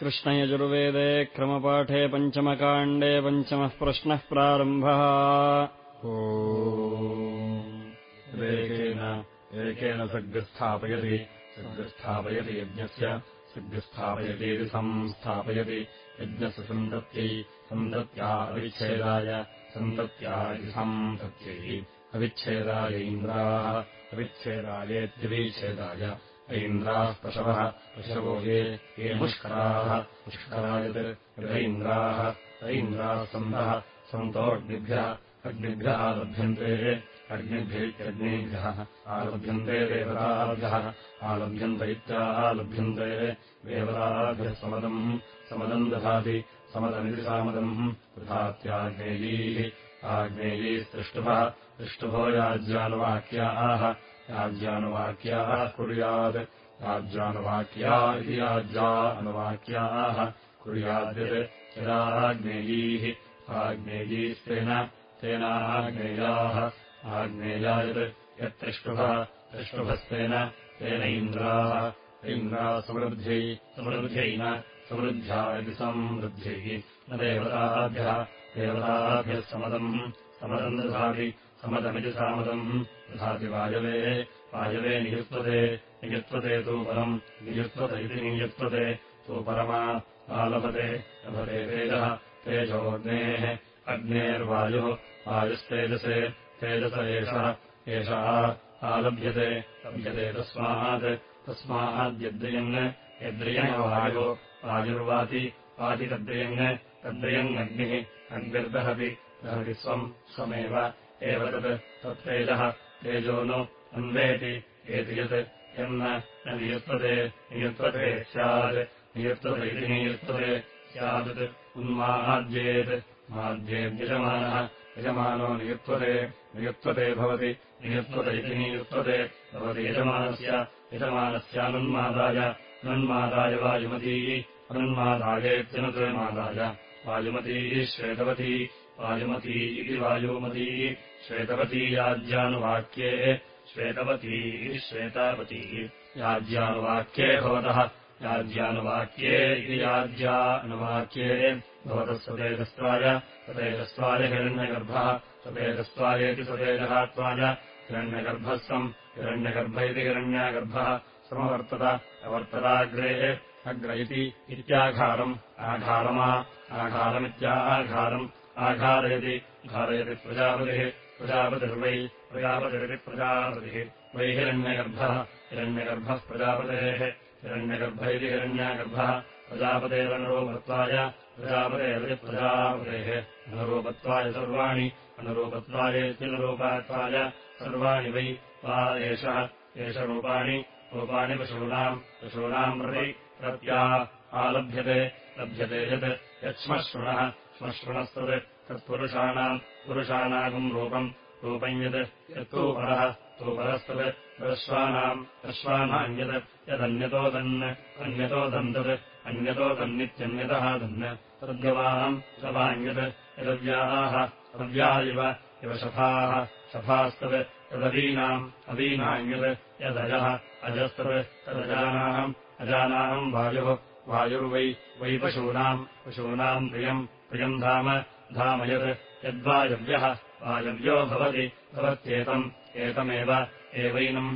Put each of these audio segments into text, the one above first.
कृष्णयजुर्वेदे क्रमपाठे पञ्चमकाण्डे पञ्चमः प्रश्नः प्रारम्भः। एकेन एकेन सग्स्थापयति सग्स्थापयति यज्ञस्य। सग्स्थापयतीति संस्थापयति। यज्ञस्य सन्तत्यै सन्तत्या अविच्छेदाय। सन्तत्या इति सन्तत्यै अविच्छेदाय इन्द्राः। अविच्छेदायेत्यविच्छेदाय ऐन्द्राः पशवः पशवो ये ये मुष्कराः पुष्करायत् यदैन्द्राः ऐन्द्राः सन्तः सन्तोऽग्निभ्यः अग्निभ्यः लभ्यन्ते अग्निभ्यैत्यग्नेभ्यः आलभ्यन्ते देवताभ्यः आलभ्यन्त इत्यालभ्यन्ते देवताभ्यः समदम् समदम् दधाति समदमिति सामदम् तथात्याग्नेयैः आग्नेयैस्तृष्टुभः दृष्टुभो याज्यानुवाक्याः याज्यानुवाक्याः कुर्यात् याज्यानुवाक्या इति याज्या अनुवाक्याः कुर्याद्यत्। यदाग्नेयीः आग्नेयीस्तेन तेनाग्नेयाः यत्तिष्टुभः तिष्टुभस्तेन तेन इन्द्राः इन्द्राः समृद्ध्यै समृद्ध्यैन समृद्ध्या इति समृद्ध्यैः न देवताभ्यः देवताभ्यः समदम् समदम् दधाति समदमिति सामदम् तथाति वायवे। वायवे नियुत्वते नियुत्वते तु परम् नियुत्वत इति नियुत्वते तु परमा आलभते। लभते तेजः तेजोऽग्नेः। अग्नेर्वायुः। वायुस्तेजसे। तेजस एषः। एषः आलभ्यते। लभ्यते तस्मात्। तस्माद्यद्रियङ् यद्रियङ्वायुः वायुर्वाति। वाति तद्रियङ् तद्रियङ्ग्निः अग्निर्दहति दहति स्वम् स्वमेव एव तत् तत्तेजः तेजो नु अन्वेति एति यत् यन्न न नियुत्पते नियुत्पते स्यात् नियुत्पत इति नियुत्पते स्यात् उन्माद्येत्। माद्येद्यजमानः यजमानो नियुत्पते नियुत्पते भवति नियुत्पते भवति यजमानस्य यजमानस्यानुन्मादाय अनुन्मादाय वायुमती अनुन्मादायेत्यनुमादाय वायुमती श्वेतवती वायुमती इति वायुमती श्वेतवती याज्यानुवाक्ये श्वेतवती श्वेतावती याज्यानुवाक्ये भवतः याज्यानुवाक्ये इति याज्या अनुवाक्ये भवतः स्वतेजस्त्वाय स्वतेजस्त्वाय हिरण्यगर्भः स्वतेजस्त्वायेति स्वतेजहात्वाय हिरण्यगर्भः सम् हिरण्यगर्भ। इति हिरण्यागर्भः समवर्तत अवर्तताग्रे अग्र इति इत्याघारम् आघारमा आघारमित्याघारम् आघारयति घारयति प्रजापतिः प्रजापतिर्वै प्रजापतिरिति प्रजापतिः। वै हिरण्यगर्भः हिरण्यगर्भः प्रजापतेः हिरण्यगर्भ इति हिरण्यागर्भः प्रजापतेरनुरूपत्वाय प्रजापतेरिति प्रजापतेः। अनुरूपत्वाय सर्वाणि अनुरूपत्वायेत्यनुरूपत्वाय सर्वाणि वै वा एषः एष रूपाणि रूपाणि पशूनाम् पशूनाम् प्रति प्रत्या आलभ्यते लभ्यते यत् यच्छ्मश्रुणः श्मश्रुणस्तत् तत्पुरुषाणाम् पुरुषाणागम् रूपम् रूपम् यत् यत्तूपरः तूपरस्तत् दर्श्वानाम् दर्श्वानाम् यत् यदन्यतो दन् अन्यतो दन् तत् अन्यतो दन्नित्यन्यतः दन्। तद्गवाम् गवान्यत् यदव्याः अव्या इव इव शफाः शफास्तत् तदवीनाम् अवीनान्यत् यदजः अजस्तत् तदजानाम् अजानाम् वायुः वायुर्वै वै पशूनाम् प्रियम् प्रियम् धाम धाम यत् यद्वायव्यः वायव्यो भवति भवत्येतम् एतमेव एवैनम्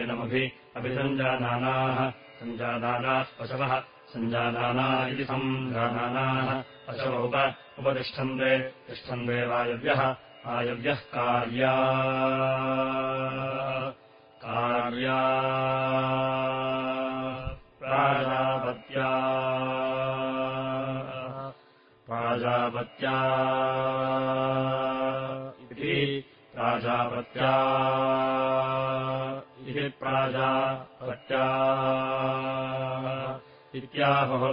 एनमभि अभिसञ्जानानाः सञ्जानानाः पशवः सञ्जानाना इति सञ्जानानाः पशव उप उपतिष्ठन्ते तिष्ठन्ते वायव्यः वायव्यः कार्या। कार्या प्राजापत्या इति प्राजापत्या इति प्राजापत्या इत्याहुः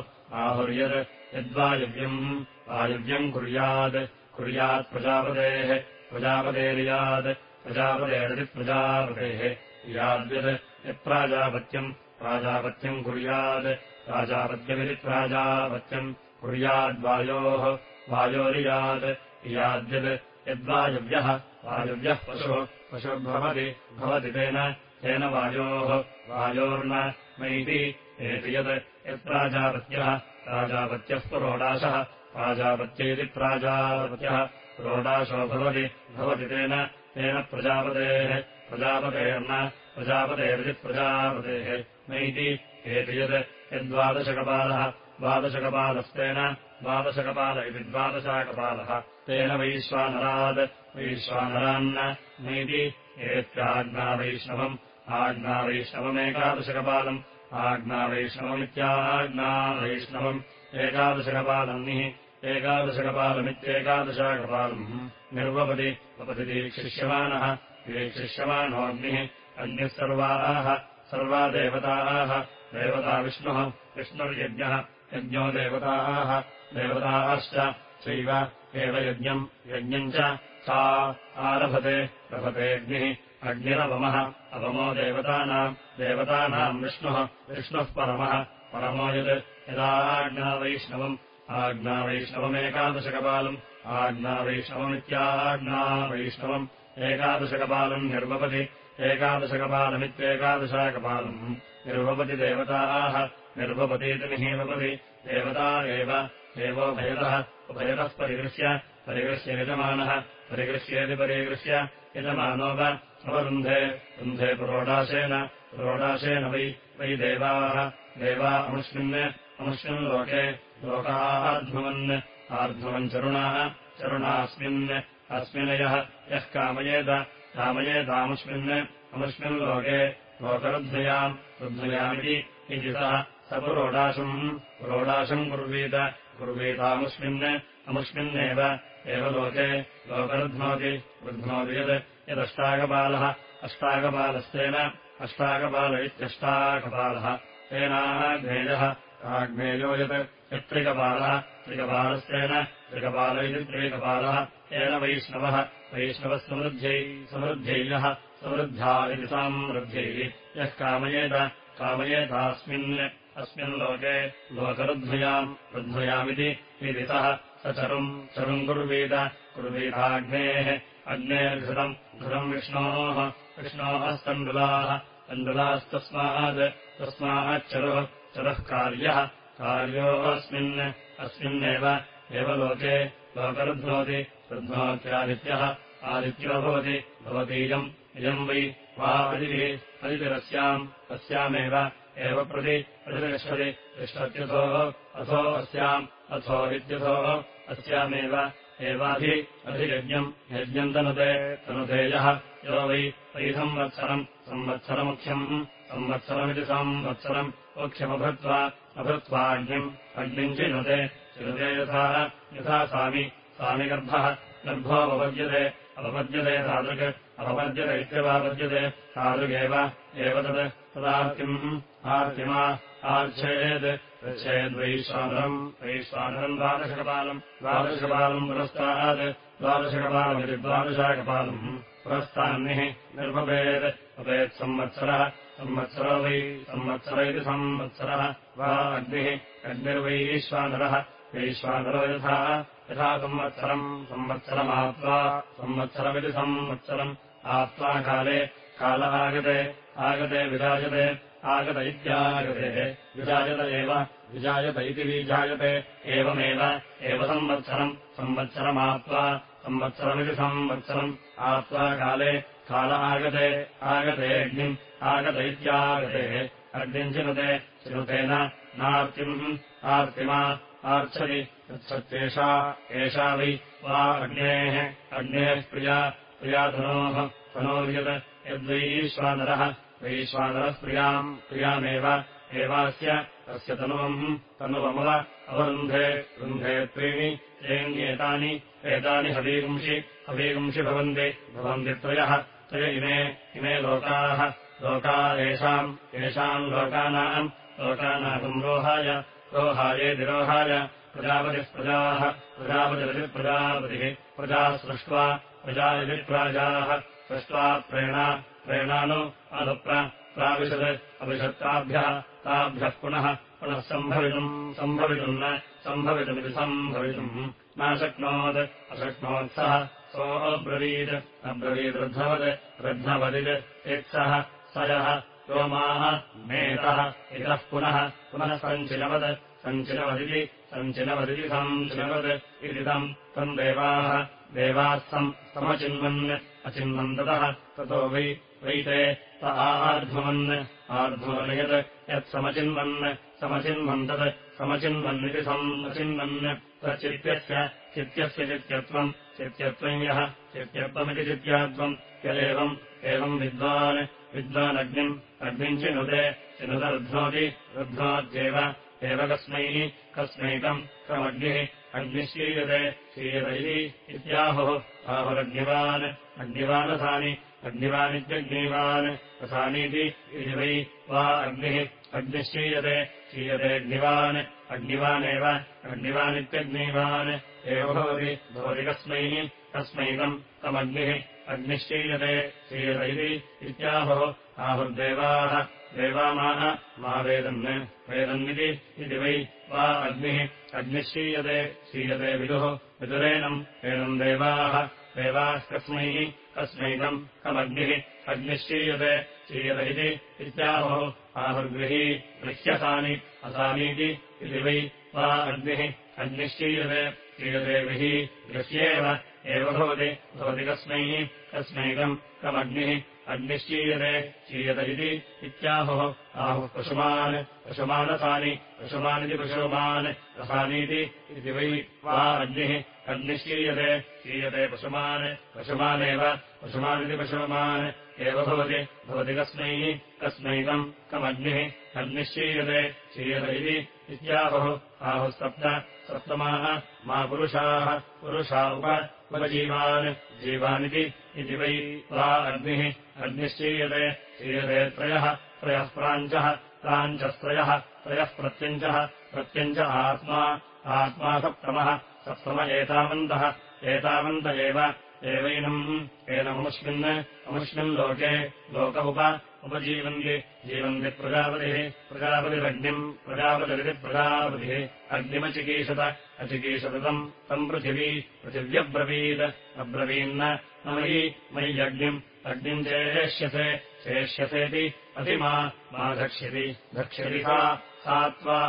आहुर्यत् यद्वायव्यम् वायव्यम् कुर्यात् कुर्यात् प्रजापतेः प्रजापतेर्यात् प्रजापतेरति प्रजापतेः याद्यत् यत्प्राजापत्यम् प्राजापत्यम् कुर्यात् प्राजापत्यमिति प्राजापत्यम् कुर्याद्वायोः वायोरियात् याद्यत् यद्वायव्यः वायव्यः पशुः पशुर्भवति भवति तेन तेन वायोः वायोर्न मैति। एति यत् यत्प्राजापत्यः प्राजापत्यः पुरोडाशः प्राजापत्य इति प्राजापत्यः। पुरोडाशो भवति भवति तेन तेन प्रजापतेः प्रजापतेर्न प्रजापतेरिति प्रजापतेः। नैति एति यत् यद्वादशकपालः द्वादशकपालस्तेन द्वादशकपाल इति द्वादशाकपालः तेन वैश्वानरात् वैश्वानरान्न नैति। एत्याज्ञावैष्णवम् आज्ञावैष्णवमेकादशकपालम् आज्ञावैष्णवमित्याज्ञावैष्णवम् एकादशकपालम् निः एकादशकपालमित्येकादशाकपालम्। निर्वपति वपति दीक्षिष्यमाणः दीक्षिष्यमाणोऽग्निः अग्निः सर्वाः सर्वा देवताः देवता विष्णुः विष्णुर्यज्ञः यज्ञो देवताः देवताश्च चैव एव यज्ञम् यज्ञम् च सा आरभते रभतेऽग्निः अग्निरवमः अवमो देवतानाम् देवतानाम् विष्णुः विष्णुः परमः परमो यत् यदाज्ञावैष्णवम् आज्ञावैष्णवमेकादशकपालम् आज्ञावैष्णवमित्याज्ञावैष्णवम् एकादशकपालम् निर्वपति एकादशकपालमित्येकादशाकपालम् निर्वपति देवताः निर्वपतीति निहीवपति देवता एव एवोभयतः उभयतः परिगृह्य परिगृह्य यजमानः परिगृह्येति परिगृह्य यजमानो वा अवरुन्धे रुन्धे पुरोडाशेन पुरोडाशेन वै वै देवाः देवा अमुष्मिन् अमुष्मिन् लोके लोकाध्वमन् आर्ध्वमन् चरुणाः चरुणास्मिन् अस्मिनयः यः कामयेत कामयेतामुष्मिन् अमुष्मिन् लोके लोकरुद्धयाम् रुद्धयामिति इति सः पुरोडाशम् पुरोडाशम् कुर्वीत कुर्वीतामुष्मिन् अमुष्मिन्नेव एव लोके लोकरुध्नोति रुध्नोति यत् यदष्टाकपालः अष्टाकपालस्तेन अष्टाकपाल इत्यष्टाकपालः तेनाग्नेयः आग्नेयो यत् यत्त्रिकपालः त्रिकपालस्तेन त्रिकपाल इति त्रिकपालः तेन वैष्णवः वैष्णवः समृद्ध्यै समृद्ध्यैः समृद्ध्या इति समृद्ध्यैः यः कामयेत कामयेतास्मिन् अस्मिन् लोके लोकरुध्वयाम् रुध्वयामिति विदितः स चरुम् चरुम् कुर्वीत कुर्वीताग्नेः अग्नेर्घृतम् घृतम् विष्णोः। विष्णोः स्तण्डुलाः तण्डुलास्तस्मात् तस्माच्चरुः चरुः कार्यः। कार्योऽस्मिन् अस्मिन्नेव एव लोके लोकरुध्नोति रुध्नोत्यादित्यः आदित्यो भवति भवतीयम् इयम् वै वा अदितिः अदितिरस्याम् अस्यामेव एव प्रति प्रतिगच्छति तिष्ठत्यथोः अथो अस्याम् अथो इत्यथोः अस्यामेव एवाधि अधियज्ञम् यज्ञम् तनुते तनुतेयः यो वै वै संवत्सरम् संवत्सरमुख्यम् संवत्सरमिति संवत्सरम् मुख्यमभृत्वा अभृत्वाग्निम् अग्निम् चिनुते चिनुते यथा यथा स्वामि स्वामिगर्भः गर्भोपपद्यते अपपद्यते तादृक् अपपद्यत इत्यवापद्यते। तादृगेव एव तत्। तदार्तिम् आर्तिमा आर्च्छेत्। पृच्छेद्वैश्वानरम् वैश्वानरम् द्वादशकपालम्। द्वादशकपालम् पुरस्तात्। द्वादशकपालमिति द्वादशाकपालम्। पुरस्तान्निः निर्भवेत् भवेत् संवत्सरः। संवत्सरो वै संवत्सर इति संवत्सरः। वा अग्निः अग्निर्वैश्वानरः वैश्वानरो यथा। यथा संवत्सरम्। संवत्सरमात्वा संवत्सरमिति संवत्सरम् आत्वा काले काल आगते आगते विराजते आगत इत्यागते। विजायत एव विजायत इति विजायते। एवमेव एव संवत्सरम् संवत्सरमात्वा संवत्सरमिति संवत्सरम्। आत्वा काले काल आगते आगते अग्निम् आगत इत्यागते। अग्निम् चिनुते चिनुतेन नार्तिम् आर्तिमा आर्च्छति। तत्सत्येषा एषा वै वा अग्नेः अग्नेः प्रिया प्रियाधनोः तनोर्यत् यद्वैश्वानरः वैश्वानरः प्रियाम् प्रियामेव एवास्य तस्य तनुवम् तनुवमव अवरुन्धे रुन्धे त्रीणि त्रीण्येतानि एतानि हवीगुंषि हवीगुंषि भवन्ति भवन्ति त्रयः त्रय इमे इमे लोकाः लोका येषाम् येषाम् लोकानाम् लोकानाम् रोहाय रोहायेतिरोहाय प्रजापतिः प्रजाः प्रजापतिरतिप्रजापतिः प्रजाः सृष्ट्वा प्रजा इति प्राजाः सृष्ट्वा प्रेणा प्रेणानु अनुप्र प्राविशत् अविशत्ताभ्यः ताभ्यः पुनः पुनः सम्भवितुम् सम्भवितुम् न सम्भवितुमिति सम्भवितुम्। नाशक्नोत् अशक्नोत्सः सोऽब्रवीत् अब्रवीद् वृद्धवत् वृद्धवदित् यत्सः स यः व्योमाः मेतः इतः पुनः पुनः सञ्चिनवत् सञ्चिनवदिति सञ्चिनवदिति सञ्चिनवत् इति तम् तम् देवाः देवाः सम् समचिन्वन् अचिन्वन् ततः ततो वै वैते त आर्ध्वमन् आर्ध्वमन् यत् यत्समचिन्वन् समचिन्वन् तत् समचिन्वन्निति समचिन्वन् तच्चित्यस्य चित्यस्य चित्यत्वम् चित्यत्वम् यः चित्यत्वमिति चित्यात्वम् यदेवम् एवम् विद्वान् विद्वानग्निम् अग्निम् चिनुते चिनुतरुध्नोति रुध्नोत्येव एव कस्मै कस्मैकम् कमग्निः अग्निः क्षीयते क्षीयत इति इत्याहुः आहुरग्निवान् अग्निवानसानि अग्निवानित्यग्निवान् रसानीति इति वै अग्निः अग्निः क्षीयते क्षीयते अग्निवान् अग्निवानेव अग्निवानित्यग्निवान् एव भवति भवति कस्मै कस्मैकम् तमग्निः अग्निः क्षीयते क्षीयत इति इत्याहुः। आहुर्देवाः देवामाह मा वेदन् वेदन्निति इति वै वा अग्निः अग्निः क्षीयते क्षीयते विदुः विदुरेणम् एनम् देवाः देवाः कस्मै कस्मैकम् कमग्निः अग्निः क्षीयते क्षीयत इति इत्याहुः। आहुर्गृही गृह्यसानि असानीति इति वै वा अग्निः अग्निः क्षीयते क्षीयते गृही गृह्येव एव भवति भवति कस्मै कस्मैकम् कमग्निः अग्निः क्षीयते क्षीयत इति इत्याहुः। आहुः पशुमान् पशुमानसानि पशुमानिति पशुमान् रसानीति इति वै वा अग्निः अग्निः क्षीयते पशुमान् पशुमानेव पशुमानिति पशुमान् एव भवति भवति कस्मै कस्मैकम् कमग्निः क्षीयते क्षीयत इति इत्याहुः। आहुस्तप्त सप्तमाः मा पुरुषाः पुरुषा उप उपजीवान् जीवानिति इति वै वा अग्निः अग्निः क्षीयते क्षीयते त्रयः त्रयः प्राञ्चः प्राञ्चस्त्रयः त्रयः प्रत्यञ्चः प्रत्यञ्च आत्मा आत्मा सप्तमः सप्तम एतावन्तः एतावन्त एव एवैनम् एनममुष्मिन् अमुष्मिन् लोके लोक उप उपजीवन्ति जीवन्ति प्रजापतिः प्रजापतिरग्निम् प्रजापतिरिति प्रजापतिः। अग्निमचिकीषत अचिकीषतम् तम् पृथिवी पृथिव्यब्रवीत्। अब्रवीन्न न मयि मयि अग्निम् चेष्यसे शेष्यसेति अधिमा मा धक्ष्यति। धक्ष्यति सा त्वा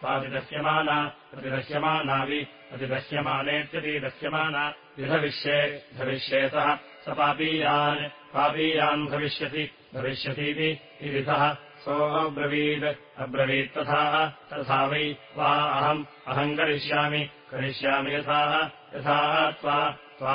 त्वादिदह्यमाना प्रतिदह्यमानावि प्रतिदह्यमानेत्यतिदह्यमाना विधविष्ये धविष्ये सः स पापीयान् पापीयान् भविष्यति भविष्यतीति इदितः सोऽब्रवीत् अब्रवीत्तथा तथा वै वा अहम् अहम् करिष्यामि करिष्यामि यथा यथा त्वा त्वा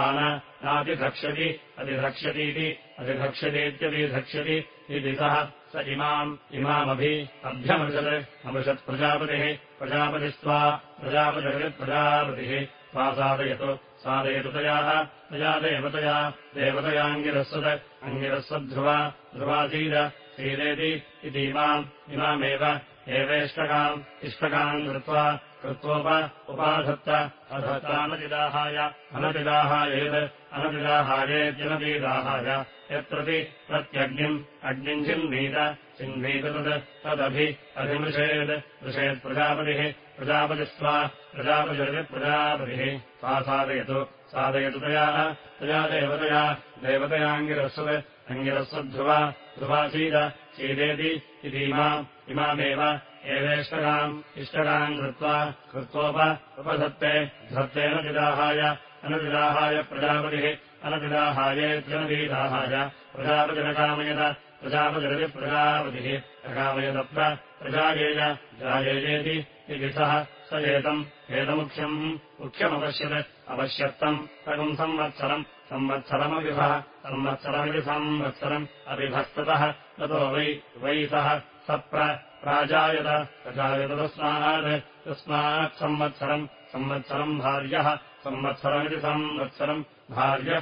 नातिधक्ष्यति अधिधक्ष्यतीति अधिधक्ष्यतीत्यतिधक्ष्यति इति सः। स इमाम् इमामभि अभ्यमृषत् अमृषत्प्रजापतिः प्रजापतिस्त्वा प्रजापतिप्रजापतिः त्वा साधयतु साधयतु तयाः तया देवतया देवतयाङ्गिरस्वत् अङ्गिरस्वद्ध्रुवा ध्रुवासीद सीदेति इति इमाम् इमामेव एवेष्टकाम् इष्टकाम् कृत्वा कृत्वोप उपाधत्त अधत्तानतिदाहाय अनतिदाहायेत् अनतिदाहायेत्यनतिदाहाय यत्रति प्रत्यग्निम् अग्निम् चिह्नीत चिह्नीत तत् तदभि अभिमृषेत् मृषेत्प्रजापतिः प्रजापतिस्त्वा प्रजापतिप्रजापतिः सा साधयतु साधयतु तया तया देवतया देवतयाङ्गिरस्वत् अङ्गिरस्वद्ध्रुवा ध्रुवासीद सीदेति इति इमाम् इमामेव एवेष्टकाम् इष्टकाम् कृत्वा कृत्वोप उपधत्ते धत्तेन विदाहाय अनविदाहाय प्रजापतिः अनविदाहायेत्यनविदाहाय प्रजापतिरकामयत प्रजापतिरतिप्रजापतिः अकामयदप्र प्रजायेय जायेयेति इति सः स एतम् एतमुख्यम् मुख्यमपश्यत् अपश्यत्तम् तगुम् संवत्सरम् संवत्सरमविभः संवत्सरमिति संवत्सरम् अविभस्ततः ततो वै वै सः सप्र प्राजायत प्रजायत तस्मात् तस्मात् संवत्सरम् संवत्सरम् भार्यः संवत्सरमिति संवत्सरम् भार्यः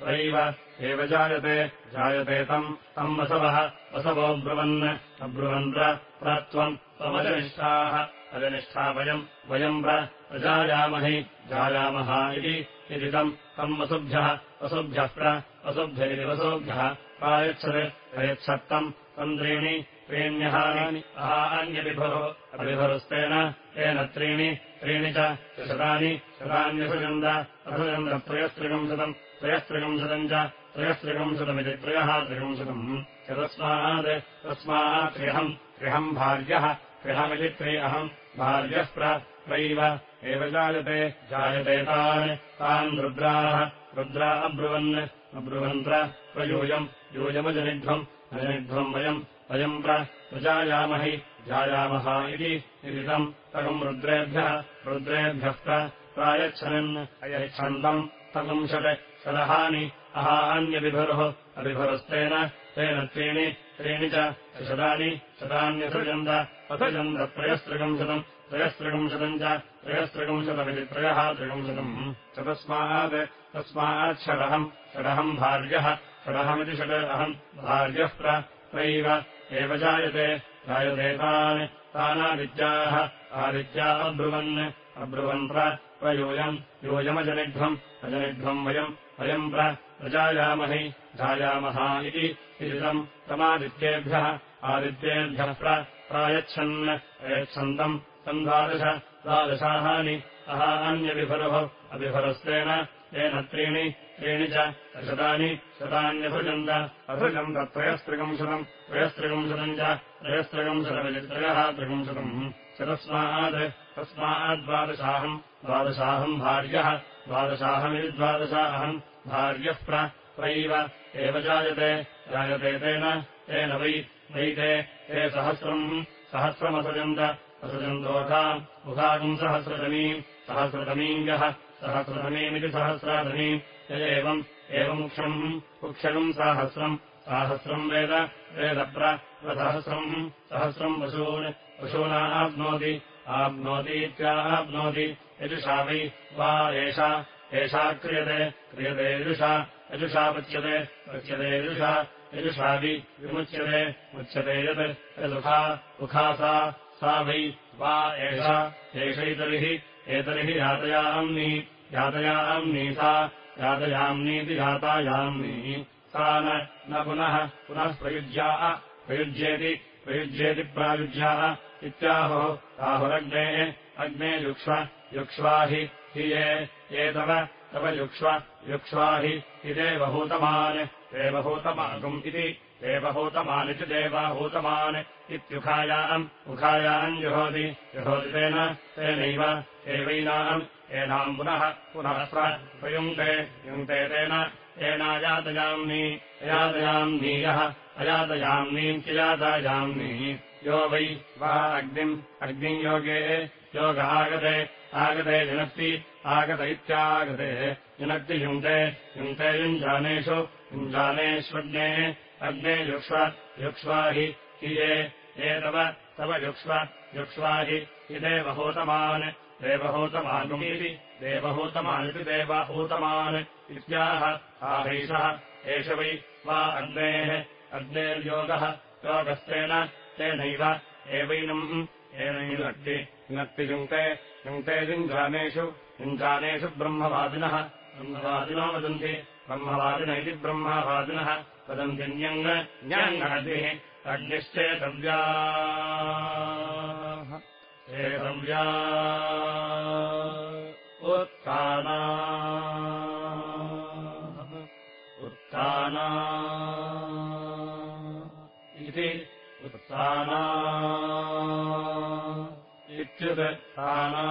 प्रैव एव जायते जायते तम् तम् वसवः। वसवोऽब्रुवन् अब्रुवन् प्रत्वम् त्वमजनिष्ठाः। अजनिष्ठा वयम् वयम् प्रजायामहि। जायामः इति तम् तम् वसुभ्यः। वसुभ्यः प्र वसुभ्य इति वसुभ्यः। प्रायच्छत् प्रयच्छत्तम् तम् त्रीणि त्रीण्यहानि। अहान्यविभुः अभिभरुस्तेन तेन त्रीणि त्रीणि च शतानि शतान्यसुगन्ध असुगन्धत्रयस्त्रिगंशतम् त्रयस्त्रिगंशतम् च त्रयस्त्रिकंशतमिति त्रयः त्रिकंशतम् चतस्मात् तस्मात् त्र्यहम् त्र्यहम् भार्यः त्र्यहमिति त्रि अहम् भार्यः प्रैव एव जायते जायते तान्। तान् रुद्राः रुद्रा अब्रुवन् अब्रुवन् प्रयूयम् यूयमजनिध्वम् अजनिध्वम् वयम् वयम् प्रजायामहि जायामः इति तम् तकम् रुद्रेभ्यः रुद्रेभ्यः प्रायच्छनन् अयच्छन्तम् तकम् षट् षडहानि अहान्यविभुरुः अभिभुरस्तेन तेन त्रीणि त्रीणि च शतानि शतान्यसृजन्त असृजन्त त्रयस्त्रिकंशतम् त्रयस्त्रिकंशतम् च त्रयस्त्रिकंशतमिति त्रयः त्रिकंशतम् चतस्मात् तस्मात् षडहम् भार्यः षडहमिति षड् अहम् भार्यः प्रैव एव जायते जायते तान् तानादित्याः आदित्या अब्रुवन् अब्रुवन् प्रयूयम् यूयमजनिध्वम् अजनिध्वम् वयम् वयम् प्रजायामहि जायामः इति तम् तमादित्येभ्यः आदित्येभ्यः प्रायच्छन् अयच्छन्तम् तम् द्वादश द्वादशाहानि अहान्यविभरुः अभिभरस्तेन तेन त्रीणि त्रीणि च शतानि शतान्यसृजन्त असृजन्त त्रयस्त्रिकंशतम् त्रयस्त्रिकंशतम् च त्रयस्त्रिकंशतमिति त्रयः त्रिकंशतम् चतस्मात् तस्माद्वादशाहम् द्वादशाहम् भार्यः द्वादशाहमिति द्वादशा अहम् भार्यः प्रैव एव जायते जायते तेन तेन वै वै ते सहस्रम् सहस्रमसृजन्त असृजन्तोखाम् उखागम् सहस्रतमीम् सहस्रतमीङ्गः सहस्रतमीमिति सहस्रातमीम् य एवम् एवमुक्षम् उक्षगम् साहस्रम्। साहस्रम् वेद वेदप्रसहस्रम् सहस्रम्। पशून् पशूना आप्नोति आप्नोतीत्याप्नोति यजुषा वै वा एषा एषा क्रियते क्रियते यजुषा यजुषा पच्यते पच्यते यजुषा यजुषाभि विमुच्यते मुच्यते यत् यदुखा उखा सा सा वै वा एषा एषैतर्हि एतर्हि यातयाम्नि यातयाम्नि सा यातयाम्नीति यातायाम्नि सा न पुनः पुनः प्रयुज्या प्रयुज्येति प्रयुज्येति प्रायुज्याः। इत्याहो राहुरग्नेः अग्ने युक्ष्व युक्ष्वा हि ये ये तव तव युक्ष्व युक्ष्वा हि देवभूतमान् देवभूतमागुम् इति देवभूतमानिति देवाभूतमान् इत्युखायाम् उखायाम् जुहोति। जुहोति तेन तेनैव एवैनाम् एनाम् पुनः पुनः प्रयुङ्क्ते युङ्क्ते तेन येनायातयाम्नि अयातयाम्नि यः यो वै वा अग्निम् अग्निम् योगे योग आगते आगते जनक्ति आगत इत्यागते। जनक्ति युङ्क्ते युङ्क्ते युञ्जानेषु युञ्जानेष्वग्ने अग्ने युक्ष्वा हि ये ये तव तव युक्ष्व युक्ष्वा हि देवहूतमान्। देवहूतमानुमीति देवहूतमानिति देवहूतमान् इत्याह आहैषः एष वै वा अग्नेः। अग्नेर्योगः योगस्तेन तेनैव एवैनम् एनैनक्ति नक्ति युङ्क्ते युङ्क्ते युञ्जानेषु युञ्जानेषु ब्रह्मवादिनः। ब्रह्मवादिनो वदन्ति ब्रह्मवादिन इति ब्रह्मवादिनः वदन्ति न्यङ् न्यङ्गदिः अग्निश्चेतव्या एतव्या उत्ताना उत्ताना इति उत्ताना इत्युत्ताना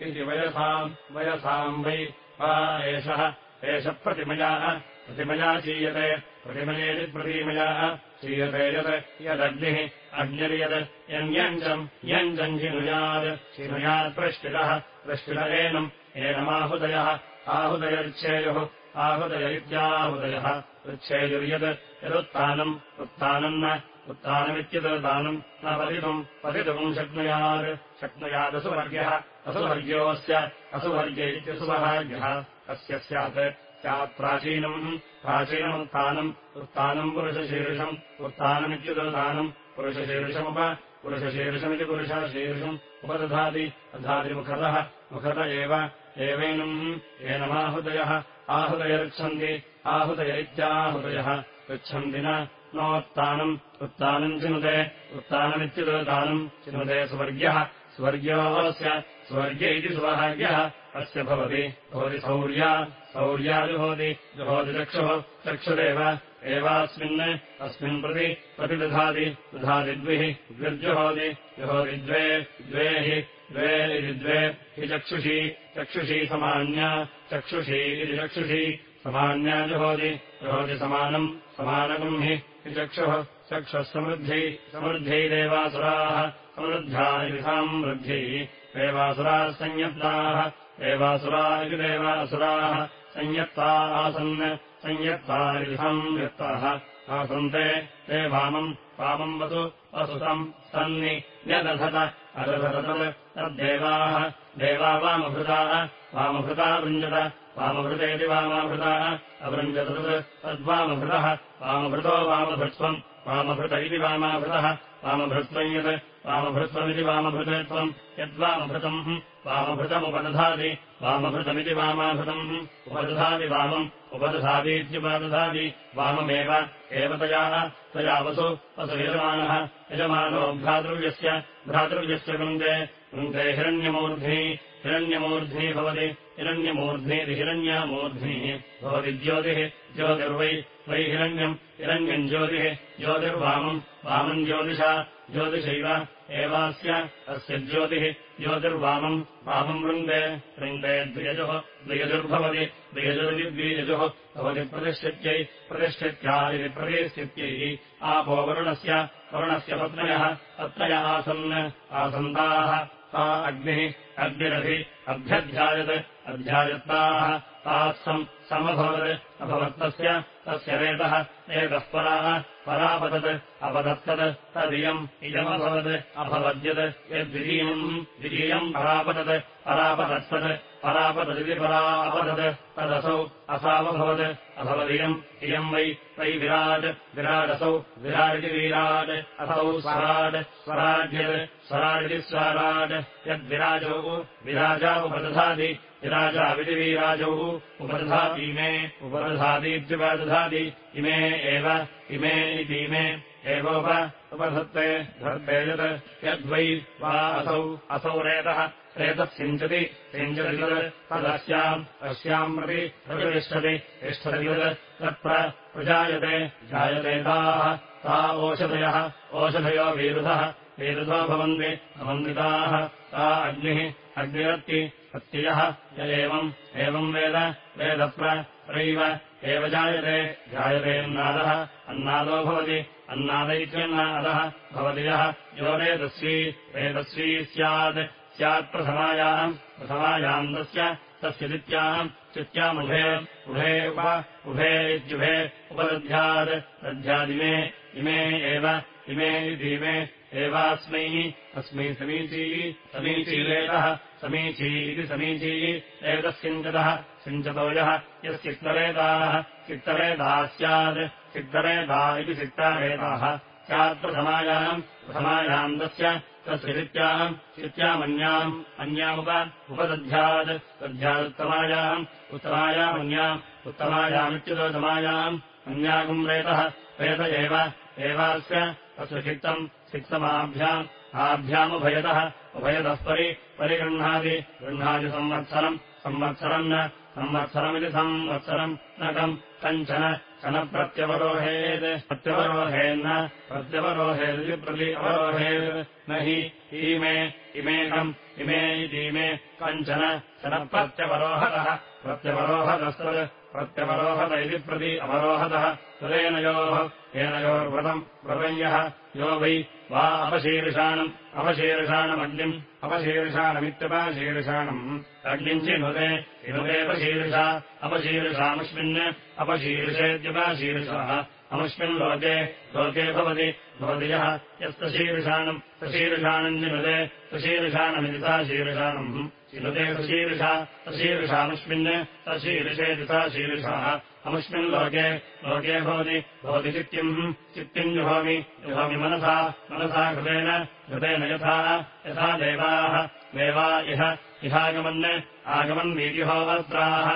इति वयसाम् वयसाम् वै वा एषः एष प्रतिमयाः प्रतिमया चीयते। प्रतिमयेति प्रतिमयाः चीयते यत् यदग्निः अग्निर्यत्। यञ्जम् यञ्जम् चिनुयात्। चिनुयात् प्रष्टिलः एनम् एनमाहुदयः आहुदयच्छेयुः आहुदय इत्याहुदयः ऋच्छेयुर्यत् यदुत्थानम् उत्थानम् न। उत्थानमित्युदानम् न पतितुम् पतितुम् शक्नुयात्। शक्नुयादसुवर्ग्यः असुवर्ग्योऽस्य असुवर्ग्य इत्यसुवर्ग्यः कस्य स्यात् स्यात् प्राचीनम् प्राचीनमुत्थानम् उत्थानम् पुरुषशीर्षम् उत्थानमित्युदानम् पुरुषशीर्षमुप पुरुषशीर्षमिति पुरुषशीर्षम् उपदधाति दधाति मुखतः मुखत एव एवैनम् एनमाहुदयः आहुदयऋच्छन्ति आहुदय इत्याहुदयः पृच्छन्ति नोत्थानम् उत्थानम् चिनुते उत्थानमित्युदानम् चिनुते स्वर्ग्यः स्वर्ग्योऽस्य स्वर्ग्य इति सुवर्ग्यः। अस्य भवति भवति सौर्या। सौर्या जुहोति चक्षुः चक्षुरेव। एवास्मिन् अस्मिन् प्रति प्रतिदधाति दधाति द्विः द्विर्जुहोति जुहोति द्वे द्वे हि द्वे इति द्वे हि चक्षुषी चक्षुषी समान्या चक्षुषी इति चक्षुषी समान्या जुहोति जुहोति समानम् समानकम् हि चक्षुः चक्षुः समृद्ध्यै समृद्ध्यै इति सामृद्ध्यै देवासुराः संयत्ताः देवासुरा इति देवासुराः संयत्ता आसन् संयत्ता इति संयत्ताः आसन्ते ते वामम् वामम् वसु वसुतम् सन्नि न्यदधत अदधत तत् तद्देवाः। देवा वामभृताः वामभृता वृञ्जत वामभृतेति वामाभृताः अवृञ्जत तत् तद्वामभृतः। वामभृतो वामभृत्वम् वामभृत इति वामाभृतः। वामभृत्वम् यत् वामभृत्वमिति वामभृतत्वम् यद्वामभृतम् वामभृतमुपदधाति वामभृतमिति वामाभृतम् उपदधाति वामम् उपदधातीत्युपदधाति वाममेव एव तया तया वसु वसु यजमानः यजमानो भ्रातृव्यस्य भ्रातृव्यस्य वृन्दे वृन्दे हिरण्यमूर्ध्नि हिरण्यमूर्ध्नि भवति हिरण्यमूर्ध्नीति हिरण्यमूर्ध्नि। भवति ज्योतिः ज्योतिर्वै वै हिरण्यम् हिरण्यम् ज्योतिः ज्योतिर्वामम् वामम् ज्योतिषा ज्योतिषैव एवास्य। अस्य ज्योतिः ज्योतिर्वामम् वामम् वृन्दे। वृन्दे द्वियजुः द्वियजुर्भवति द्वियजुरिति द्वियजुः भवति प्रतिष्ठित्यै प्रतिष्ठित्या। इति प्रतिस्थित्यै आपो वरुणस्य वरुणस्य पत्नयः पत्नय आसन् आसन्ताः। ता अग्निः अग्निरधि अभ्यध्यायत् अध्यायत्ताः तात्सम् समभवत् अभवत्तस्य तस्य वेदः वेदः पराः परापतत् अपदत्तत् तदियम् इयमभवत् अभवद्यत् यद्वितीयम् द्वितीयम् परापतत् परापतत्तत् परापतदिति परापतत् तदसौ असावभवत्। अभवदियम् इयम् वै वै विराट् विराडसौ विराडिति वीराट् असौ स्वराट् स्वराड्यत् स्वराडिति स्वराट्। यद्विराजौ विराजा उपदधाति विराजाविति वीराजौ उपदधातीमे उपदधातीत्युपदधाति इमे एव इमे इतीमे एवोप उपधत्ते धत्ते यत् यद्वै वा असौ असौ रेतः रेतः सिञ्चति सिञ्चति यत् तदस्याम् अस्याम् प्रति प्रतिष्ठति तिष्ठति यत् तत्र प्रजायते जायते ताः ता ओषधयः ओषधयो वीरुधः वीरुधो भवन्ति भवन्दिताः ता अग्निः अग्निरत्ति अत्ययः य एवम् एवम् वेद वेदप्रैव एव जायते जायतेऽन्नादः अन्नादो भवति अन्नाद इत्यन्नादः भवति यः यो वेदस्वी वेदस्वी स्यात् स्यात्प्रथमायाम् प्रथमायाम् तस्य तस्य दित्याम् चित्यामुभे उभे उप उभे इत्युभे उपदध्यात् दध्यादिमे इमे एव इमे इतीमे एवास्मै अस्मै समीची समीचीरेतः समीची इति समीची एतः सिञ्चतः यः यः सिक्तरेताः सिक्तरेताः स्यात् सिक्तरेता इति सिक्तारेताः प्रथमायाम् तस्य तस्य चित्याम् चित्यामन्याम् अन्यामुप उपदध्यात् दध्यादुत्तमायाम् उत्तमायामन्याम् उत्तमायामित्युतोत्तमायाम् अन्यागुम् रेतः रेत एव एवास्य तस्य चित्तम् सिक्तमाभ्याम् आभ्यामुभयतः उभयतः परि परिगृह्णाति गृह्णाति संवत्सरम् संवत्सरम् न संवत्सरमिति संवत्सरम् न कम् कञ्चन कन प्रत्यवरोहेत् प्रत्यवरोहेन्न। प्रत्यवरोहेदिति प्रति अवरोहेत् न हि इमे इमेकम् इमे इतीमे कञ्चन। कन प्रत्यवरोहतः प्रत्यवरोहतस्तत्। प्रत्यवरोहत इति प्रति अवरोहतः तदेनयोः येनयोर्व्रतम् व्रतञ्यः यो वै वा अपशीर्षाणम् अपशीर्षाणमग्निम् अपशीर्षाणमित्यपशीर्षाणम्। अग्निम् चिनुते विनुतेऽपशीर्षा अपशीर्षामस्मिन् अपशीर्षेत्यपशीर्षः। अमुष्मिन् लोके लोके भवति भवति यः यस्तशीर्षाणम् सशीर्षाणम् चिनुते सशीर्षाणमिति सा शीर्षाणम् चिनुते सशीर्षा सशीर्षामस्मिन् सशीर्षेति सा शीर्षः अमुष्मिन् लोके लोके भवति भवति चित्तिम् चित्तिम् जुहोमि मनसा मनसा कृतेन कृतेन यथा यथा देवाः देवा इह इहागमन् आगमन् वीतिहोवत्राः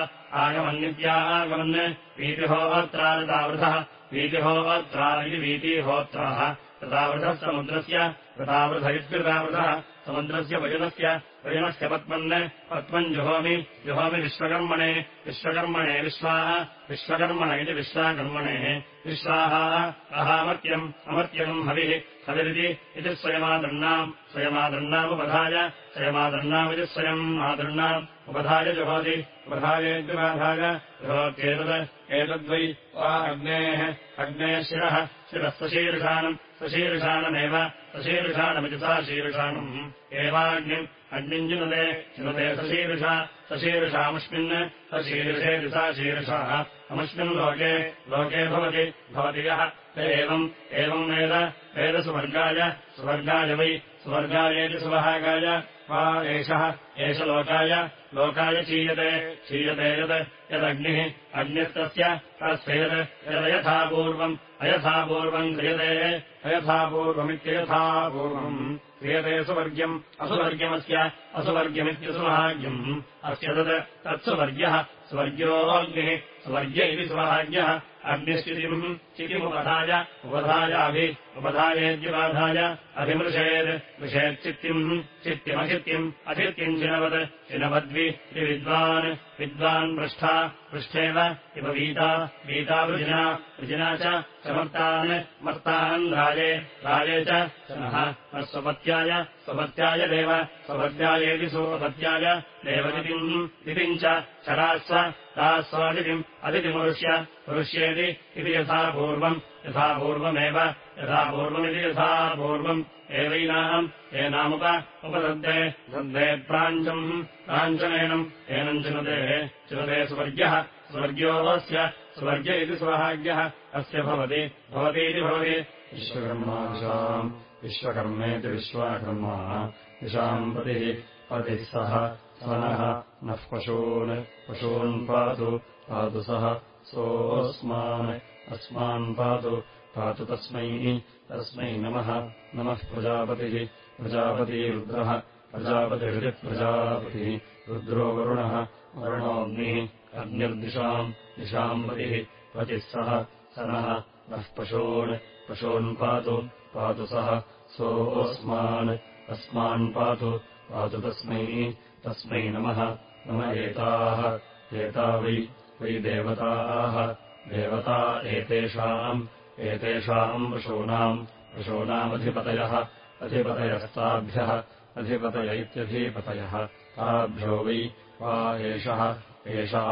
आगमन्नित्या आगमन् वीतिहोवत्रादितावृतः वीतिहोवत्रा इति वीतिहोत्राः कृतावृधः समुद्रस्य कृतावृध इत्कृतावृधः समुद्रस्य वयुनस्य वयुनस्य पत्मन् पत्मन् जुहोमि जुहोमि विश्वकर्मणे विश्वकर्मणे विश्वाः विश्वकर्मण इति विश्वाकर्मणे विश्वाः अहामर्त्यम् अमर्त्यम् हविः हविरिति इति स्वयमादृण्णाम् स्वयमादृण्णामुपधाय स्वयमादृण्णामिति स्वयम् आदृण्णाम् उपधाय जुहोति उपधायेद्विबाधाय जुहोत्येतत् एतद्वै वा अग्नेः अग्नेः शिरः शिरः सशीर्षाणम् सशीर्षाणमेव सशीर्षाणमिति सा शीर्षाणम्। एवाग्निम् अग्निम् जिनुते चिनुते सशीर्षा सशीर्षामस्मिन् सशीर्षेति सा शीर्षाः। अमुष्मिन् लोके लोके भवति भवति यः। एवम् एवम् वेद वेद सुवर्गाय वै सुवर्गायेति सुवहागाय वा एषः एष लोकाय लोकाय चीयते चीयते यत् यदग्निः अग्निस्तस्य तस्य यत् यदयथा पूर्वम् अयथा पूर्वम् क्रियते अयथा पूर्वमित्ययथा पूर्वम् क्रियते सुवर्ग्यम् असुवर्ग्यमस्य असुवर्ग्यमित्यसुभाग्यम्। अस्य तत् तत्सुवर्ग्यः स्वर्ग्योऽग्निः स्वर्ग्य इति सुभाग्यः अग्निश्चितिम् चितिमुपधाय उपधायाभि उपधायेद्युपाधाय अभिमृषेत् मृषेच्चित्तिम् चित्तिमचित्तिम् अचित्तिम् चिनवत् चिनवद्वि विद्वान् विद्वान् पृष्ठा पृष्ठेव इव वीता वीतावृजिना वृजिना च समर्तान् मर्तान् राजे राजे च नः स्वपत्याय स्वपत्याय देव स्वपत्यायेति स्वपत्याय देवदितिम् दितिम् च शरास्व रास्वादितिम् अदितिमरुष्य पुरुष्येति इति यथा पूर्वम् यथा पूर्वमेव यथा पूर्वमिति यथा पूर्वम्। एवैनाम् एनामुप उपदद्दे दद्दे प्राञ्चम् प्राञ्चमेनम् एनम् चिनुते चिनुते स्वर्ग्यः स्वर्ग्योऽस्य स्वर्ग्य इति स्वभाग्यः अस्य भवति भवतीति भवति। विश्वकर्मादिशाम् विश्वकर्मेति विश्वाकर्मा दिशाम् पतिः पतिः सः स नः नः पशून् पशून् पातु पातु सः सोऽस्मान् अस्मान् पातु पातु तस्मै तस्मै नमः। नमः प्रजापतिः प्रजापतिरुद्रः प्रजापतिहृतिप्रजापतिः रुद्रो वरुणः वरुणोऽग्निः अग्निर्दिशाम् दिशाम् पतिः पतिः सः स नः पशून् पशून् पातु पातु सः सोऽस्मान् अस्मान् पातु पातु तस्मै तस्मै नमः। नम एताः एता वै वै देवताः देवता एतेषाम् एतेषाम् पशूनाम् पशूनामधिपतयः अधिपतयस्ताभ्यः अधिपतय इत्यधिपतयः ताभ्यो वै वा एषः एषा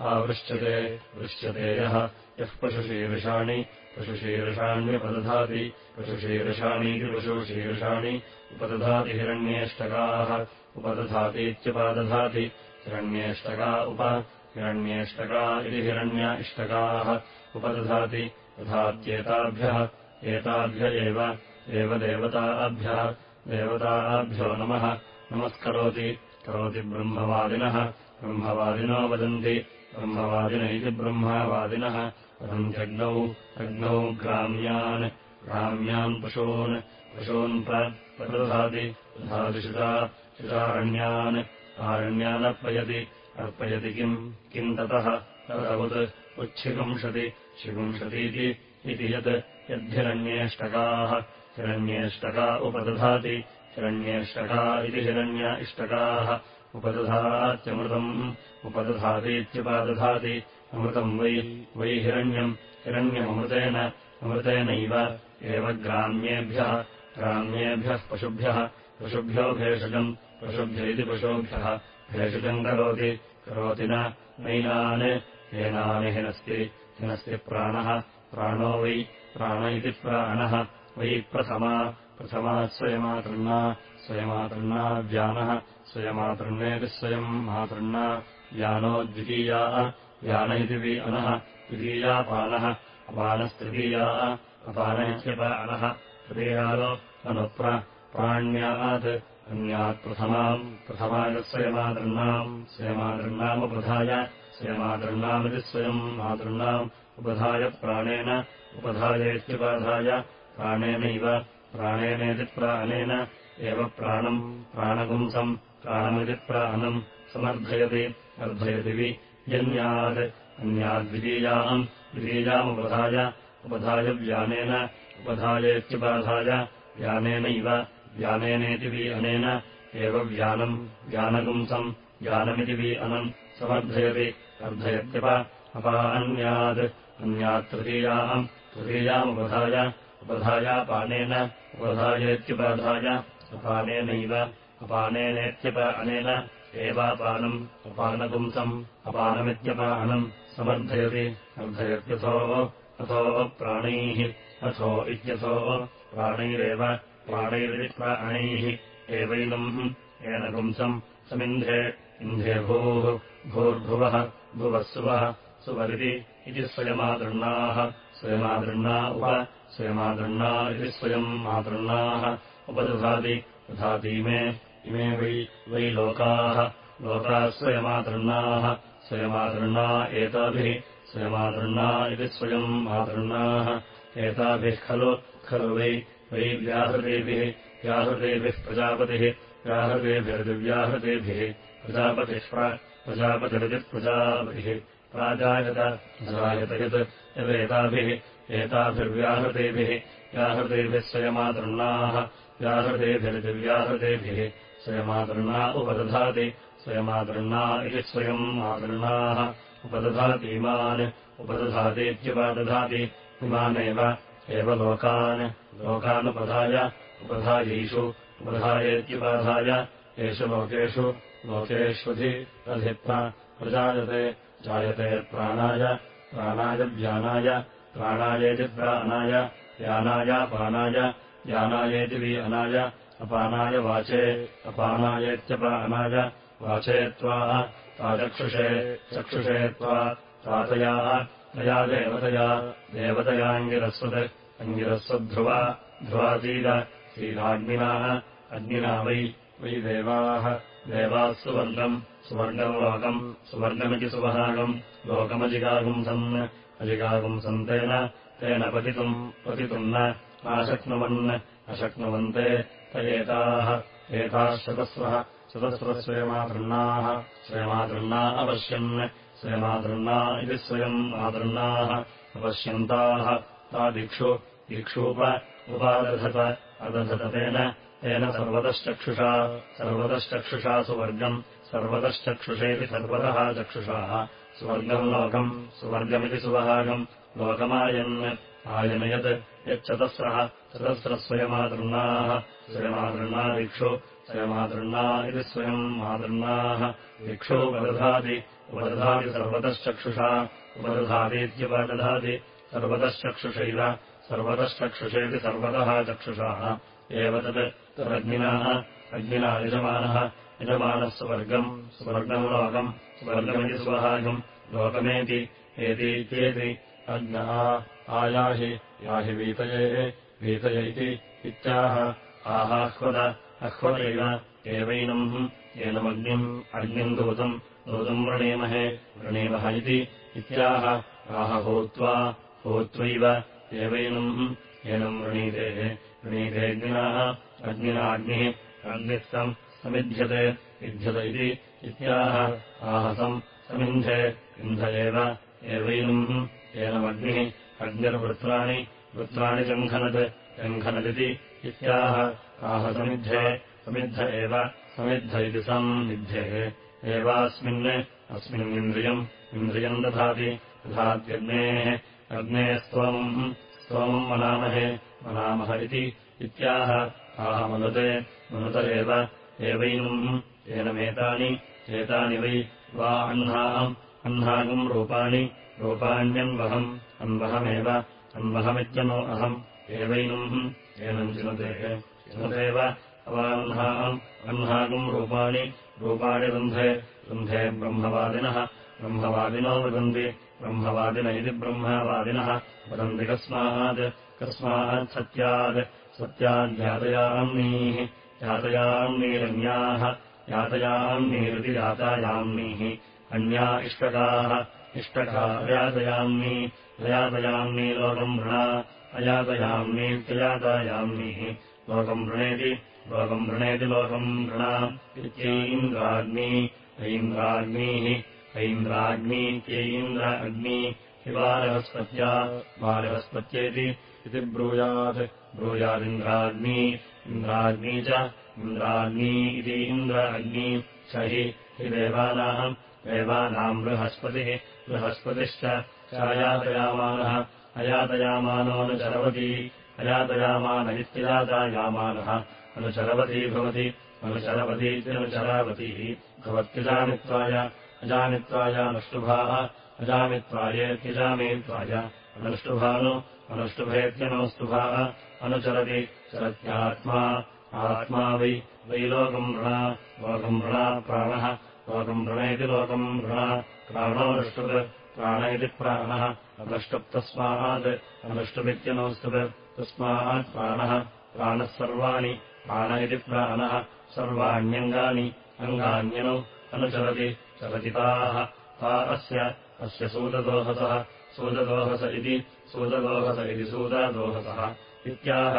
आवृश्यते वृश्यते यः। यः पशुशीर्षाणि पशुशीर्षाण्युपदधाति पशुशीर्षाणीति पशुशीर्षाणि उपदधाति हिरण्येष्टकाः उपदधातीत्युपादधाति हिरण्येष्टका उप हिरण्येष्टका इति हिरण्य इष्टकाः उपदधाति दधात्येताभ्यः एताभ्य एव एव देवताभ्यः नमः। नमस्करोति करोति ब्रह्मवादिनः। ब्रह्मवादिनो वदन्ति ब्रह्मवादिन इति ब्रह्मवादिनः। वदन्त्यग्नौ अग्नौ ग्राम्यान् ग्राम्यान् पशून् पशून् प्रदधाति दधाति शुता शुतारण्यान् आरण्यानर्पयति अर्पयति किम् किम् ततः? तदवत् उच्छिगुंशति शिगुंशतीति इति यत् यद्धिरण्येष्टकाः हिरण्येष्टका उपदधाति हिरण्येष्टका इति हिरण्य इष्टकाः उपदधात्यमृतम् उपदधातीत्युपादधाति। अमृतम् वै वै हिरण्यम् हिरण्यमृतेन अमृतेनैव एव ग्राम्येभ्यः ग्राम्येभ्यः पशुभ्यः पशुभ्यो भेषजम् पशुभ्य इति पशुभ्यः भेषजम् करोति करोति नैनान् एनानि हिनस्ति हिनस्ति प्राणः प्राणो वै प्राण इति प्राणः वै प्रथमा प्रथमा स्वयमातृण्णा व्यानः स्वयमातृण्णेति स्वयम् मातृण्णा व्यानो द्वितीया व्यान इति वि अनः द्वितीयापानः अपानस्तृतीयाः अपान इत्यपानः तृतीयालो अनुप्र प्राण्यात् अन्यात् प्रथमाम् प्रथमाय स्वयमातृण्णाम् स्वयमातृण्णामुपधाय स्वयमातृण्णामिति स्वयम् मातृण्णाम् उपधाय प्राणेन उपधायेत्युपाधाय प्राणेनैव प्राणेनेति प्राणेन एव प्राणम् प्राणपुंसम् प्राणमिति प्राणम् समर्थयति अर्धयति वि यन्यात् अन्याद्वितीयाम् द्वितीयामुपधाय उपधाय व्यानेन उपधायेत्युपाधाय व्यानेनैव व्यानेनेति वि अनेन एव व्यानम् व्यानपुंसम् ज्ञानमिति वि अनम् समर्थयति अर्धयत्यप अपा अन्यात् अन्यात् तृतीयाम् तृतीयामुपधाय उपधायापानेन उपधायेत्युपाधाय अपानेनैव अपानेनेत्यप अनेन एवापानम् अपानपुंसम् अपानमित्यपानम् समर्थयति अर्धयत्यथो अथो प्राणैः अथो इत्यथो प्राणैरेव प्राणैरिति प्राणैः एवैनम् येन पुंसम् समिन्धे इन्धे भूः भूर्भुवः भुवः सुवः सुवरिति इति स्वयमादृण्णाः स्वयमादृण्णा उप स्वयमादृण्णा इति स्वयम् मातृण्णाः उपदधाति तथातीमे इमे वै वै लोकाः लोकाः स्वयमातृण्णाः स्वयमातृण्णा एताभिः स्वयमातृण्णा इति स्वयम् मातृण्णाः एताभिः खलु खलु वै वै व्याहृतेभिः व्याहृतेभिः प्रजापतिः व्याहृतेभिर्दिव्याहृतेभिः प्रजापतिः प्रजापतिरतिप्रजापतिः प्राजायत अजायत यत् यदेताभिः एताभिर्व्याहृतेभिः व्याहृतेभिः स्वयमातृण्णाः व्याहृतेभिर्दिव्याहृतेभिः स्वयमातृण्णा उपदधाति स्वयमातृण्णा इति स्वयम् मातृण्णाः उपदधातीमान् उपदधातीत्युपदधाति इमानेव एव लोकान् लोकानुपधाय उपधायैषु उपधायेत्युपाधाय येषु लोकेषु लोकेष्वधि अधित्वा प्रजायते जायते प्राणाय प्राणाय व्यानाय प्राणायेति प्राणाय यानायापानाय यानायेति वि अनाय अपानाय वाचे अपानायेत्यपानाय वाचे त्वा ताचक्षुषे चक्षुषे त्वा तातयाः तया देवतया देवतयाङ्गिरस्वत् अङ्गिरस्वद्ध्रुवा ध्रुवासीद श्रीराग्निनाः अग्निना वै वै देवाः देवाः सुवर्गम् सुवर्गम् लोकम् सुवर्गमिति सुवहागम् लोकमजिगागुंसन् अजिगागुंसन्तेन तेन पतितुम् पतितुम् न नाशक्नुवन् अशक्नुवन्ते त एताः एताः शतस्रः चतस्रः स्वयमातृण्णाः स्वयमातृण्णा स्वयमातृण्णा इति स्वयम् आतृण्णाः अपश्यन्ताः ता दिक्षु दिक्षूप उपादधत अदधत तेन सर्वतश्चक्षुषा सर्वतश्चक्षुषा सुवर्गम् सर्वतश्चक्षुषेति सर्वतः चक्षुषाः। सुवर्गम् लोकम् सुवर्गमिति सुवहागम् लोकमायन् आयनयत् यच्चतस्रः चतस्रः स्वयमातृण्णाः स्वयमातृण्णा इति स्वयम् मातृण्णाः दिक्षु उपदधाति उपदधाति सर्वतश्चक्षुषा। उपदधातीत्युपदधाति सर्वतश्चक्षुषैव। सर्वतश्चक्षुषेति सर्वतः चक्षुषाः। एव तत् तदग्निनाः। अग्निना यजमानः। यजमानः सुवर्गम्। सुवर्गम् लोकम्। सुवर्गमिति सुवहागम् लोकमेति। एतीत्येति अग्नः आयाहि। याहि वीतये। वीतय इति इत्याह। आहाह्वद अह्वदैव एवैनम्। एनमग्निम्। अग्निम् दूतम् दूतम् वृणीमहे वृणीमः इति इत्याह। आहहूत्वा हूत्वैव एवैनम् एनम् वृणीतेः। वृणीतेऽग्निनाः अग्निनाग्निः अग्निः सम् समिध्यते विध्यत इति इत्याह। आहसम् समिन्धे इन्ध एव एवैनम् एनमग्निः अग्निर्वृत्राणि वृत्राणि जङ्घनत् जङ्घनदिति इत्याह। आहसमिद्धे समिद्ध एव समिद्ध इति सम्मिद्धेः एवास्मिन् अस्मिन्निन्द्रियम् इन्द्रियम् दधाति दधात्यग्नेः अग्नेः स्तोमम् स्तोमम् मनामहे मनामः इति इत्याह आहमनुते मनुत एव एवैनम् एनमेतानि एतानि वै वा अह्नाम् अह्नागम् रूपाणि रूपाण्यन्वहम् अन्वहमेव अन्वहमित्यनो अहम् एवैनम् एनम् चिनुतेः चिनुतेव अवाह्नाम् अह्नागम् रूपाणि रूपाणि रुन्धे रुन्धे ब्रह्मवादिनः ब्रह्मवादिनो वदन्ति ब्रह्मवादिन इति ब्रह्मवादिनः वदन्ति कस्मात् कस्मात् सत्यात् सत्याद्यातयाम्नीः यातयाम्नीरन्याः यातयाम्नीरिति यातायाम्नीः अन्या इष्टकाः इष्टका अयातयाम्नी अयातयाम्नी लोकम् वृणा अयातयाम्नीत्ययातायाम्नीः लोकम् वृणेति लोकम् वृणेति लोकम् वृणा। इत्यैन्द्राग्नी ऐन्द्राग्नीः ऐन्द्राग्नीत्यैन्द्र अग्नी इवारहस्पत्या वारहस्पत्येति इति ब्रूयात्। ब्रूयादिन्द्राग्नी इन्द्राग्नी च इन्द्राग्नी इति इन्द्र अग्नी स हि हि देवानाम् देवानाम् बृहस्पतिः बृहस्पतिश्च चायातयामानः अयातयामानोऽनुचरवती अयातयामान इत्ययातायामानः अनुचरवती भवति अनुचरवतीत्यनुचरावतीः भवत्यजामित्वाय अजामित्वायानुष्टुभाः अजामित्वायेत्यजामित्वाय अनुष्टुभानु अनुष्टुभेत्यनोस्तुभाः अनुचरति चरत्यात्मा। आत्मा वै वै लोकम् ऋणा लोकम् ऋणा प्राणः लोकम् ऋणेति लोकम् ऋणा। प्राणोऽनुष्टुप् प्राण इति प्राणः। अनुष्टुप्तस्मात् अनुष्टुमित्यनोऽस्तुप् तस्मात् प्राणः। प्राणः सर्वाणि प्राण इति प्राणः सर्वाण्यङ्गानि अङ्गान्यनु अनुचरति चरति ताः। ता अस्य अस्य सूतदोहसः सूतदोहस इति सूतदोहस इति सूतदोहसः इत्याह।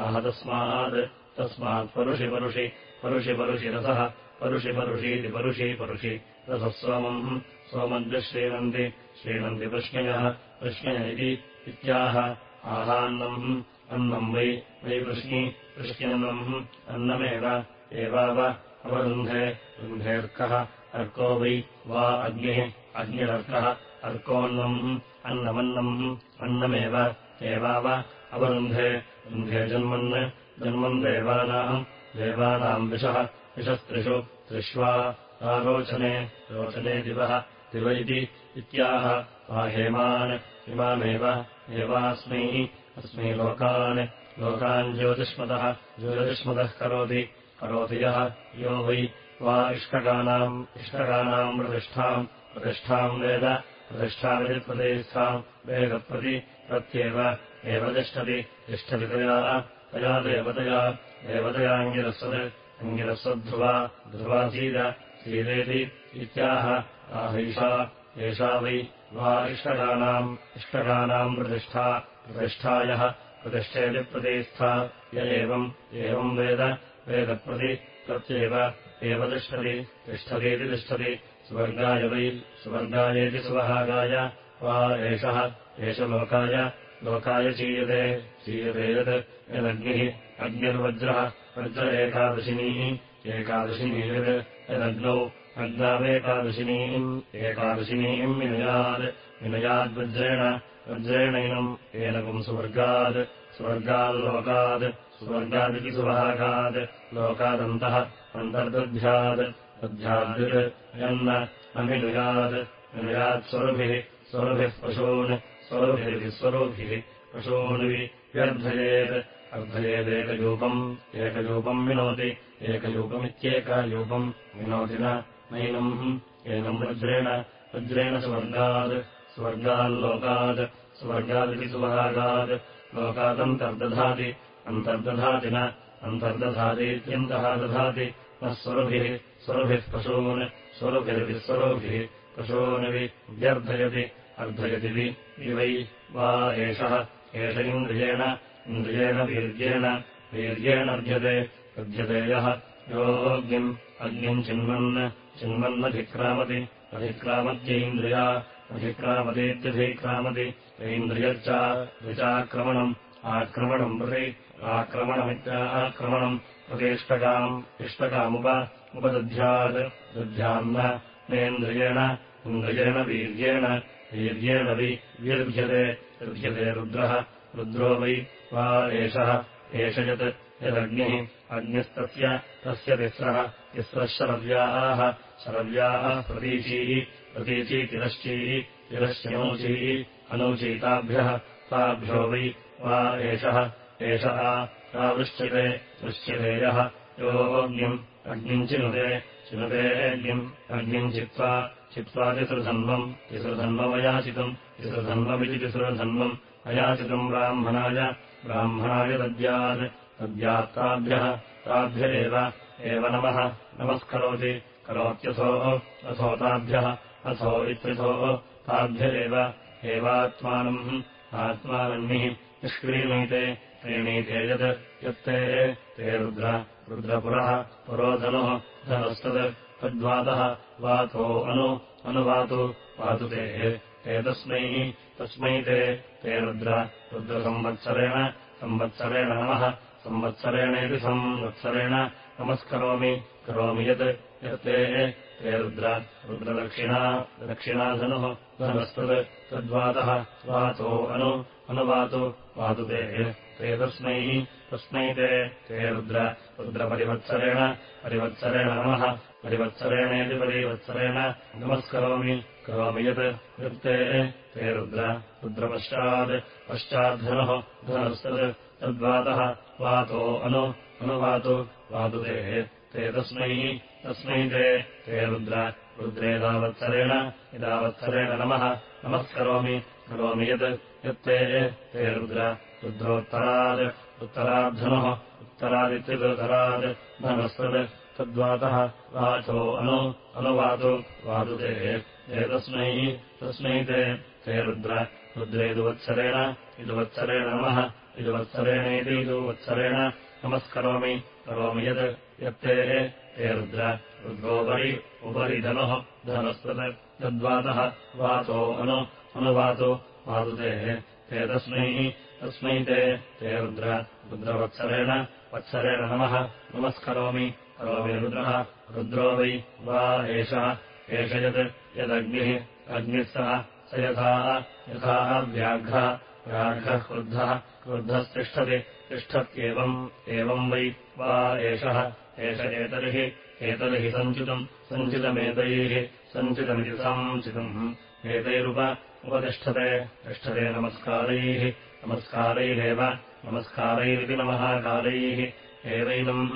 आह तस्मात् तस्मात् परुषि परुषि परुषि परुषि रसः परुषि परुषीति परुषि परुषि रसः सोमम्। सोमद्य श्रीणन्ति श्रीणन्ति प्रश्नय इति इत्याह। आहान्नम् अन्नम् वै वै वृष्णि वृष्ण्यन्नम् अन्नमेव एवाव अवरुन्धे रुन्धेऽर्कः अर्को वै वा अग्निः अग्निरर्कः अर्कोऽन्नम् अन्नमन्नम् अन्नमेव एवाव अवरुन्धे रुन्धे जन्मन् जन्मन् देवानाम् देवानाम् विषः विषस्त्रिषु त्रिष्वा आरोचने रोचने दिवः दिव इति इत्याह आ हेमान् इमामेव एवास्मै अस्मै लोकान् लोकान् ज्योतिष्मतः ज्योतिष्मतः करोति करोति यः यो वै वा इष्टकानाम् इष्टकानाम् प्रतिष्ठाम् प्रतिष्ठाम् वेद प्रतिष्ठामिति प्रतिष्ठाम् वेदप्रति प्रत्येव एव तिष्ठति तिष्ठति तया तया देवतया देवतयाङ्गिरस्वत् अङ्गिरस्वद्ध्रुवा ध्रुवासीद सीदेति इत्याह आहैषा एषा वै वा इष्टकानाम् इष्टकानाम् प्रतिष्ठा प्रतिष्ठायः प्रतिष्ठेति प्रतिष्ठा य एवम् एवम् वेद वेदप्रति प्रत्येव एव तिष्ठति तिष्ठतीति तिष्ठति स्वर्गाय वै स्वर्गायेति सुवहागाय वा एषः एष लोकाय लोकाय चीयते चीयते यत् यदग्निः अग्निर्वज्रः वज्र एकादशिनीः एकादशिनी यत् यदग्नौ अग्नावेकादशिनीम् एकादशिनीम् विनयात् विनयाद्वज्रेण वज्रेणैनम् एनकम् सुवर्गात् स्वर्गाल्लोकात् स्वर्गादिति सुभागात् लोकादन्तः अन्तर्दध्यात् दध्याद् यन्न अभिनुयात् विनुयात् स्वरुभिः पशून् स्वरुभिरिति स्वरुभिः पशून्वि व्यर्धयेत् अर्धयेदेकयूपम् एकयूपम् विनोति। एकयूपमित्येकयूपम् विनोति नैनम् एनम् वज्रेण वज्रेण स्वर्गात् स्वर्गाल्लोकात् स्वर्गादिति सुभागात् लोकादन्तर्दधाति अन्तर्दधाति न अन्तर्दधातीत्यन्तः दधाति। न स्वरुभिः स्वरुभिः पशून् स्वरुभिरिति स्वरुभिः पशूनवि व्यर्धयति अर्धयति वि वै वा एषः एष इन्द्रियेण इन्द्रियेण वीर्येण वीर्येणर्ध्यते युध्यते यः। योऽग्निम् अग्निम् चिन्वन् चिन्वन्नधिक्रामति अधिक्रामत्यैन्द्रिया अधिक्रामतीत्यधिक्रामति ऐन्द्रियच्च ऋचाक्रमणम् आक्रमणम् प्रति आक्रमणमित्याक्रमणम् प्रतिष्टकाम् इष्टकामुप उपदध्यात् दध्यान्न नेन्द्रियेण इन्द्रियेण वीर्येण वीर्येण वि व्यर्ध्यते युध्यते रुद्रः रुद्रो वै वा एषः एष यत् यदग्निः अग्निस्तस्य तस्य तिस्रः तिस्रः शरव्याः शरव्याः प्रतीचीः प्रतीची तिरश्चीः तिरश्चनूचीः अनूचीताभ्यः ताभ्यो वै वा एषः एषः तावृश्च्यते वृश्च्यते यः योऽग्निम् अग्निम् चिनुते चिनुते अग्निम् अग्निम् चित्वा तिसृधन्वम् तिसृधन्वमयाचितम् तिसृधन्वमिति तिसृधन्वम् अयाचितम् ब्राह्मणाय ब्राह्मणाय दद्यात् तद्यात्ताभ्यः ताभ्य एव नमः नमस्करोति करोत्यथो अथो ताभ्यः अथो इत्यथो ताभ्य एवात्मानम् आत्मानन्निः निष्क्रीणीते क्रीणीते यत् यत्ते ते रुद्र रुद्रपुरः पुरो धनुः धनुस्तत् तद्वातः वातो अनु अनुवातु पातु ते तस्मै तस्मै ते ते रुद्र रुद्रसंवत्सरेण संवत्सरेण नमः संवत्सरेणेति संवत्सरेण नमस्करोमि करोमि यत् यत्ते ते रुद्र रुद्रदक्षिणा दक्षिणाधनुः धनस्तत् तद्वातः वातो अनु अनुवातु वातु ते ते तस्मै तस्मै ते रुद्र रुद्रपरिवत्सरेण परिवत्सरेण नमः परिवत्सरेणेति परिवत्सरेण नमस्करोमि करोमि यत् यत्ते ते रुद्र रुद्रपश्चात् पश्चाद्धनुः धनस्तत् तद्वातः वातो अनु अनुवातु वातु ते ते तस्मै तस्मै ते ते रुद्र रुद्रेदावत्सरेण यदावत्सरेण नमः। नमस्करोमि करोमि यत् यत्ते ते रुद्र रुद्रोत्तरात् उत्तराद्धनुः उत्तरादित्युत्तरात् धनस्तत् तद्वातः वाचो अनु अनुवातु वातु ते ते तस्मै ते ते रुद्र रुद्रेदुवत्सरेण इदुवत्सरेण नमः इदुवत्सरेणेति इदुवत्सरेण नमस्करोमि करोमि यत् यत्ते ते रुद्र रुद्रोपरि उपरि धनुः धनस्तत् तद्वातः वातो अनु अनुवातु वातु ते तस्मै तस्मै ते रुद्र रुद्रवत्सरेण वत्सरेण नमः। नमस्करोमि करोमि रुद्रः रुद्रो वै वा एषः एष यत् यदग्निः अग्निः सः स यथा यथा व्याघ्रः व्याघ्रः क्रुद्धः क्रुद्धस्तिष्ठति तिष्ठत्येवम् एवम् वै वा एषः एष एतर्हि एतर्हि सञ्चितम् सञ्चितमेतैः सञ्चितमिति सञ्चितम्। एतैरुप उपतिष्ठते तिष्ठते नमस्कारैः नमस्कारैरेव नमस्कारैरिति नमः कालैः एवैनम्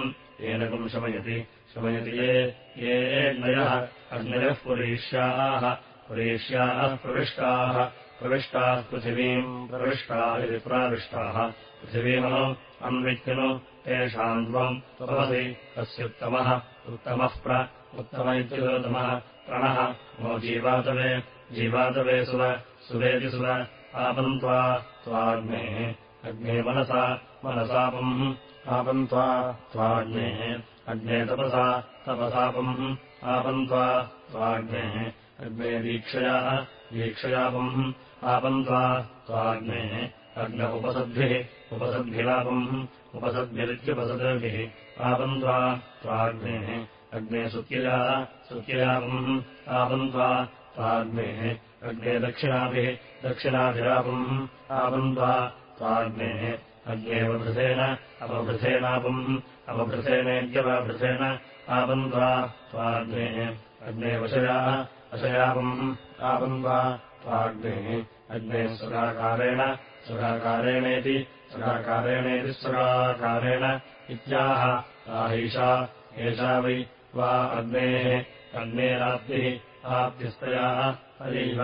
एनकम् शमयति? शमयति ये ये अग्नयः अग्नयः पुरीष्याः पुरीष्याः प्रविष्टाः प्रविष्टाः पृथिवीम् प्रविष्टाः इति प्राविष्टाः। पृथिवीमनु अन्वित्यनु तेषाम् त्वम् त्वमसि तस्युत्तमः। उत्तमः प्र उत्तम इत्युत्तमः प्रणः नो जीवातवे जीवातवे सुव सुवेति सुव आपन्त्वा त्वाग्नेः। अग्ने मनसा मनसापम् आपन्त्वा त्वाग्नेः। अग्ने तपसा तपसापम् आपन्त्वा त्वाग्नेः। अग्ने दीक्षया दीक्षयापम् आपन्त्वा त्वाग्नेः अग्न उपसद्भिः उपसद्भिलापम् उपसद्भिरित्युपसद्भिः आपन्त्वा त्वाग्नेः अग्ने सुत्यया सुत्ययापम् आपन्त्वा त्वाग्नेः अग्ने दक्षिणाभिः दक्षिणाभिरापम् आपन्त्वा त्वाग्नेः अग्नेवभृतेन अपभृतेनापम् अपभृतेनेत्यवभृतेन आपन्त्वा त्वाग्नेः अग्ने वशयाः वशयापम् आपन्त्वा त्वाग्नेः अग्ने सुराकारेण सुराकारेणेति सुराकारेणेति सुराकारेण इत्याह। आहैषा एषा वै वा अग्नेः अग्नेराप्तिः आप्तिस्तयाः अयैव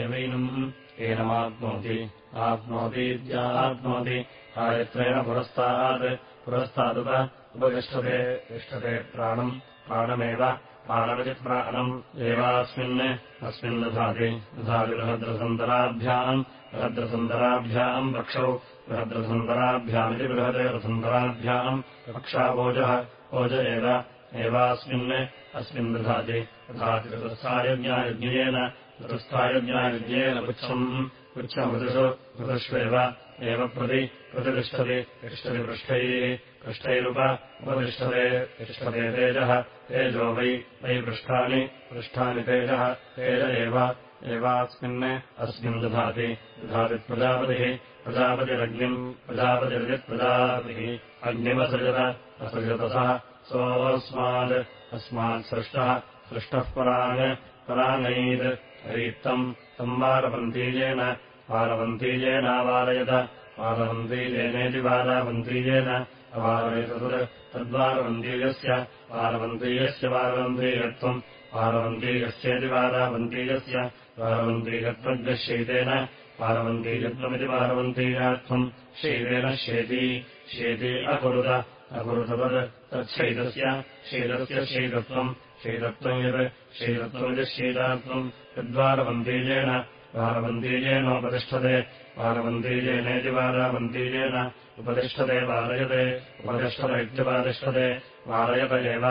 एवैनम् एनमाप्नोति आप्नोतीत्याप्नोति कार्यत्रेण पुरस्तात् पुरस्तादुप उपतिष्ठते तिष्ठते प्राणम् प्राणमेव प्राणमिति प्राणम् एवास्मिन् अस्मिन् दधाति। दधाति बृहद्रसन्तराभ्याम्। बृहद्रसन्तराभ्याम् वक्षौ। बृहद्रसन्तराभ्यामिति बृहदे रसन्तराभ्याम्। वक्षावोजः ओज एव। एवास्मिन् अस्मिन् दधाति। दधाति चतुस्थायज्ञायज्ञेन चतुस्थायज्ञायज्ञेन पुच्छम् पुच्छमृदुषु ऋतुष्वेव एव प्रति प्रतिष्ठति तिष्ठति पृष्ठैः पृष्ठैरुप उपतिष्ठते तिष्ठते तेजः तेजो वै वै पृष्ठानि पृष्ठानि तेजः तेज एव एवास्मिन् अस्मिन् दधाति दधाति प्रजापतिः प्रजापतिरग्निम् प्रजापतिरजित्प्रजापतिः अग्निमसृजत असृजतसः सोऽस्मात् अस्मात् सृष्टः पराङ् पराङ्गैत् हरित्तम् तम् वारवन्तीयेन वारवन्तीयेनावारयत वारवन्तीयेनेति वारावन्तीयेन अवारयत तद्वारवन्तीयस्य वारवन्तीयस्य वारवन्तीयत्वम् वारवन्तीयस्येति वारावन्तीयस्य वारवन्तीयत्वद्यशैतेन वारवन्तीयत्वमिति वारवन्तीयात्वम् शैतेन शेती शेती अकुरुत अकुरुतवत् तच्छैतस्य शैतस्य शैतत्वम् शैतत्वम् यत् शैतत्वमिति शैतात्वम् यद्वारवन्तीयेन वारवन्तीयेनोपतिष्ठते वारवन्तीयेनेति वारावन्तीयेन उपतिष्ठते वारयते उपतिष्ठत इत्युपतिष्ठते वारयत एव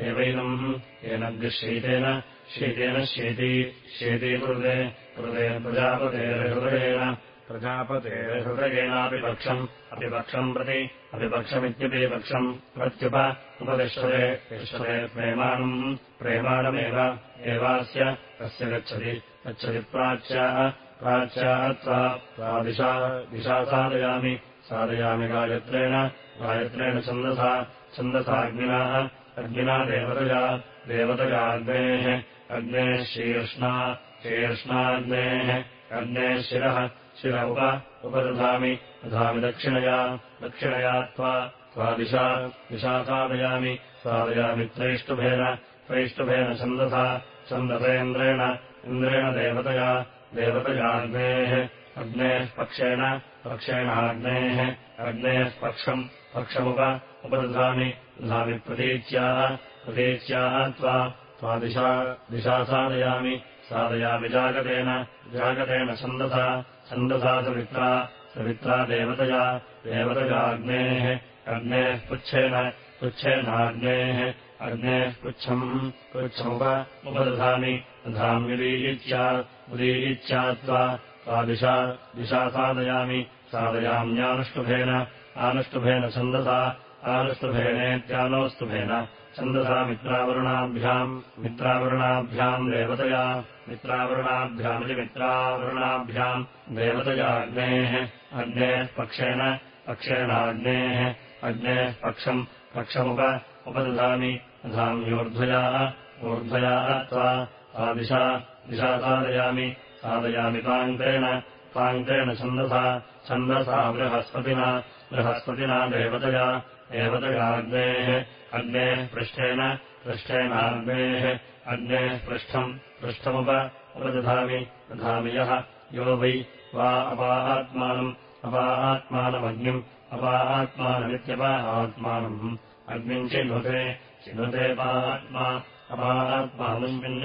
एवैनम् येन गृह्यैतेन शीतेन शीती शीती कृते कृते प्रजापतेर्हृदयेन प्रजापतेर्हृदयेनापि पक्षम् अपि पक्षम्। प्रति अपिपक्षमित्यपि पक्षम्। प्रत्युप उपतिष्ठते तिष्ठते प्रेमाणम्। प्रेमाणमेव एवास्य तस्य गच्छति। गच्छति प्राच्याः प्राच्यात्वा दिशा दिशा साधयामि। साधयामि गायत्रेण। गायत्रेण छन्दसा छन्दसाग्निनाः अग्निना देवतया देवतयाग्नेः अग्नेः शीर्ष्णा शीर्ष्णाग्नेः। अग्नेः शिरः शिर उप उपदधामि दधामि दक्षिणया दक्षिणया त्वा त्वादिशा दिशा साधयामि साधयामि त्रैष्टुभेन त्रैष्टुभेन छन्दसा छन्दसेन्द्रेण इन्द्रेण देवतया देवतयाग्नेः अग्नेः पक्षेण पक्षेणाग्नेः अग्नेः पक्षम् पक्षमुप उपदधामि दधामि प्रतीच्याः प्रतीच्याः त्वा त्वादिशा दिशा साधयामि साधयामि जागतेन जागतेन छन्दसा छन्दसा सवित्रा सवित्रा देवतया देवतयाग्नेः अग्नेः पुच्छेन पुच्छेनाग्नेः अग्नेः पुच्छम् पुच्छमुप उपदधामि दधाम्युदीयित्या उदीयित्या त्वा त्वादिशा दिशा साधयामि साधयाम्यानुष्टुभेन आनुष्टुभेन छन्दसा आनुष्टुभेनेत्यानोस्तुभेन छन्दसा मित्रावरुणाभ्याम् देवतया मित्रावरुणाभ्यामिति मित्रावरुणाभ्याम् देवतयाग्नेः अग्नेः पक्षेण पक्षेणाग्नेः अग्नेः पक्षम् पक्षमुप उपदधामि दधाम्यूर्ध्वयाः ऊर्ध्वयाः त्वा तादिशा दिशा साधयामि साधयामि ताङ्केण ताङ्केण छन्दसा छन्दसा बृहस्पतिना बृहस्पतिना देवतया देवतयाग्नेः अग्नेः पृष्ठेन पृष्ठेनाग्नेः अग्नेः पृष्ठम् पृष्ठमुप उपदधामि दधामि यः यो वै वा अपाहात्मानम् अपाहात्मानमग्निम् अपाहात्मानमित्यपाहात्मानम्। अग्निम् चिह्नुते चिह्नुते पाहात्मा अपाहात्मानुष्मिन्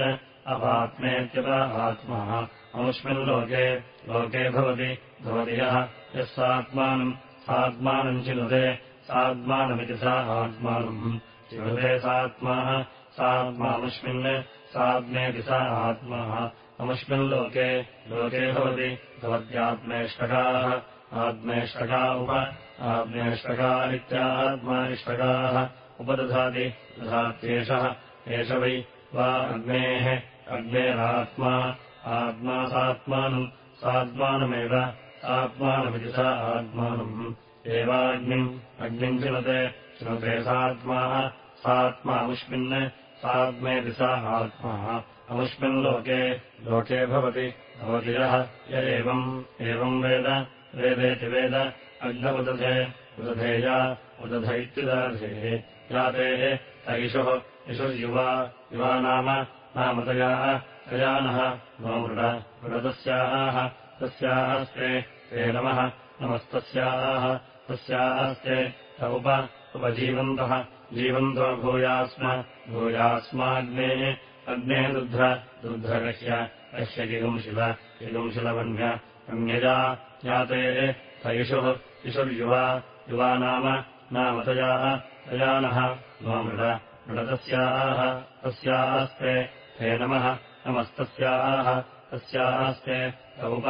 अपात्मेत्यपाहात्मा अनुष्मिन् लोके लोके भवति भवति यः यः सात्मानम् सात्मानम् चिनुते सात्मानमिति सा आत्मानम्। चिनुते सात्माः सात्मानुष्मिन् सात्मेति सा आत्माः। अमुष्मिन् लोके भवति भवत्यात्मेष्टकाः आत्मेष्टका उप आत्मेष्टकानित्यात्मानिष्टकाः उपदधाति दधात्येषः एष वै वा अग्नेः अग्नेरात्मा आत्मा सात्मानम् सात्मानमेव आत्मानमिति सा आत्मानम् एवाग्निम् अग्निम् चिनुते चिनुते सात्माः सात्मामुष्मिन् सात्मेति सा आत्मा। अमुष्मिन् लोके भवति भवति यः य एवम् एवम् वेद वेदेति वेद अग्नमुदधे उदधेया उदध इत्युदाधेः। यातेः तैषुः इषुर्युवा युवा नाम नामतयाः तयानः नो मृड मृडतस्याः तस्यास्ते नमः नमस्तस्याः तस्यास्ते त उप उपजीवन्तः जीवन्तो भूयास्म भूयास्माग्नेः अग्नेः दुध्र दुध्रगह्य रह्य किगुंशिल किगुंशिलवन्य अन्यया यातेः तैषुः इषुर्युवा युवा नाम नामतयाः तयानः नो मृड मृडतस्याः तस्यास्ते ते नमः नमस्तस्याः तस्यास्ते उप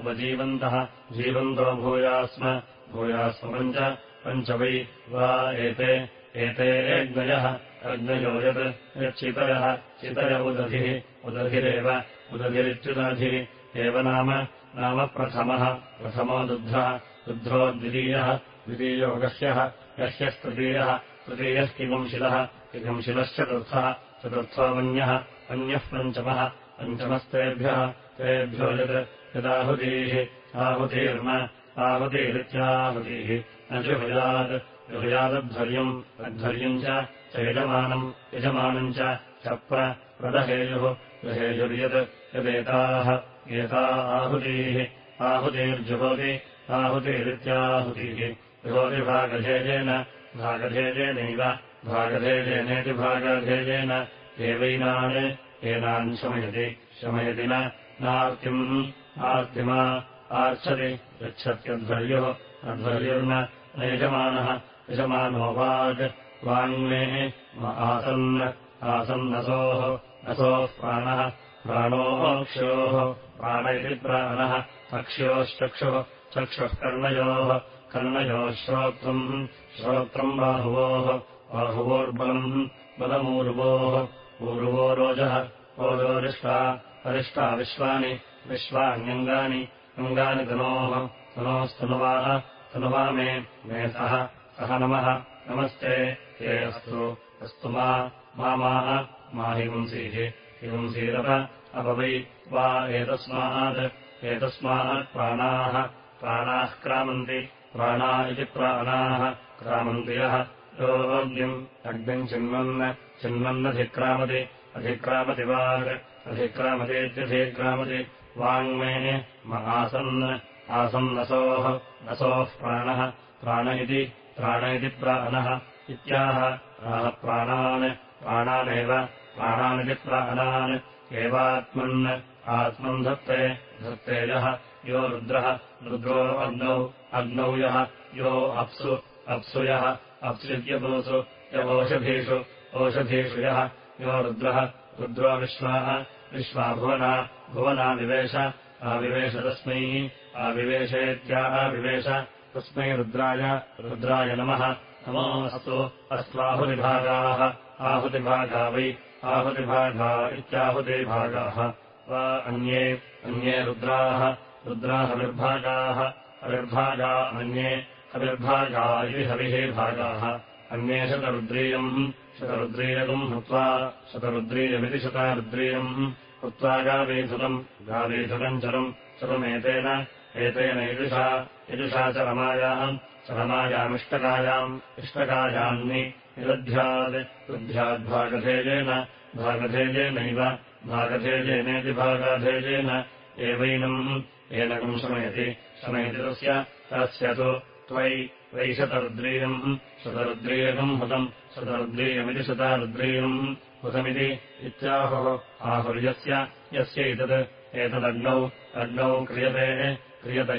उपजीवन्तः जीवन्तो भूयास्म भूयास्म पञ्च पञ्च वै एते एते अग्नयः अग्नयो यत् यच्चितयः चितय उदधिः उदधिरेव उदधिरित्युदधिः एव नाम नाम प्रथमः प्रथमो दुग्धः दुग्धो द्वितीयः द्वितीयो गह्यः गह्यस्तृतीयः तृतीयः किगंशिलः किगंशिलश्चतुर्थः चतुर्थोऽन्यः अन्यः पञ्चमः पञ्चमस्तेभ्यः तेभ्यो यत् यदाहुतीः आहुतीर्न आहुतीरित्याहुतीः न जुहुयात् जुहुयादध्वर्यम् अध्वर्यम् च यजमानम् यजमानम् च प्रदहेयुः दहेयुर्यत् यदेताः एता आहुतीः आहुतीर्जुहोति आहुतीरित्याहुतीः जुहोति भागधेयेन भागधेयेनैव भागधेयेनेति भागधेयेन एवैनान् एनान् शमयति शमयति नार्तिम् आर्तिमा आर्च्छति गच्छत्यध्वर्युः अध्वर्युर्न न यजमानः यजमानो वाग् वाङ्मे आसन् आसन्नसोः नसोः प्राणः प्राण इति प्राणः अक्ष्योश्चक्षुः चक्षुः कर्णयोः कर्णयोः श्रोत्रम् श्रोत्रम् बाहुवोः बाहुवोर्बलम् बलमूर्वोः ऊर्वो रोजः ओजोरिष्टा अरिष्टा विश्वानि विश्वान्यङ्गानि अङ्गानि तनोः तनोस्तनुवाः तनुवा मे मे सह सह नमः नमस्ते हे अस्तु अस्तु मा माः हिंसीः हिंसीरप अपवै वा एतस्मात् एतस्मात् प्राणाः प्राणाः क्रामन्ति प्राणा इति प्राणाः क्रामन्ति यः योऽग्निम् अग्निम् चिन्वन् चिन्वन्नधिक्रामति अधिक्रामति वाग् अधिक्रामतीत्यधिक्रामति वाङ्मे म आसन् आसन्नसोः नसोः प्राणः प्राण इति प्राण इति प्राणः इत्याह प्राणान् प्राणानेव प्राणानिति प्राणान् एवात्मन् आत्मन् धत्ते धत्ते यः यो रुद्रः रुद्रो अग्नौ अग्नौ यः यो अप्सु अप्सु यः अप्स्युद्यपोसु यवोषधीषु ओषधीषु यः यो रुद्रः रुद्रो विश्वाः भुवना भुवना विवेश आविवेश तस्मै आविवेशेत्या आविवेश तस्मै रुद्राय रुद्राय नमः नमोऽस्तु अस्त्वाहुतिभागाः आहुतिभागा वै आहुतिभागा इत्याहुतिभागाः वा अन्ये अन्ये रुद्राः रुद्रा हविर्भागाः हविर्भागा अन्ये हविः भागाः। अन्ये शतरुद्रीयम्। शतरुद्रीयकम् हुत्वा शतरुद्रीयमिति शतारुद्रीयम्। हुत्वा गावेधुरम् गावेधुरम् चरम्। चरमेतेन। एतेन यजुषा यजुषा चरमायाम् चरमायामिष्टकायाम् इष्टकायान्नि। निरध्यात् रुद्ध्याद्भागधेयेन भागधेयेनैव। भागधेयेनेति भागाधेयेन। एवैनम्। एनकम् शमयति शमयति तस्य। तस्य तु त्वयि वै शतरुद्रीयम्। शतरुद्रीयकम् हुतम्। शतरुद्रीयमिति शतारुद्रीयम्। हुतमिति इत्याहुः। आहुर्यस्य यस्य एतत्। एतदग्नौ अग्नौ क्रियते क्रियत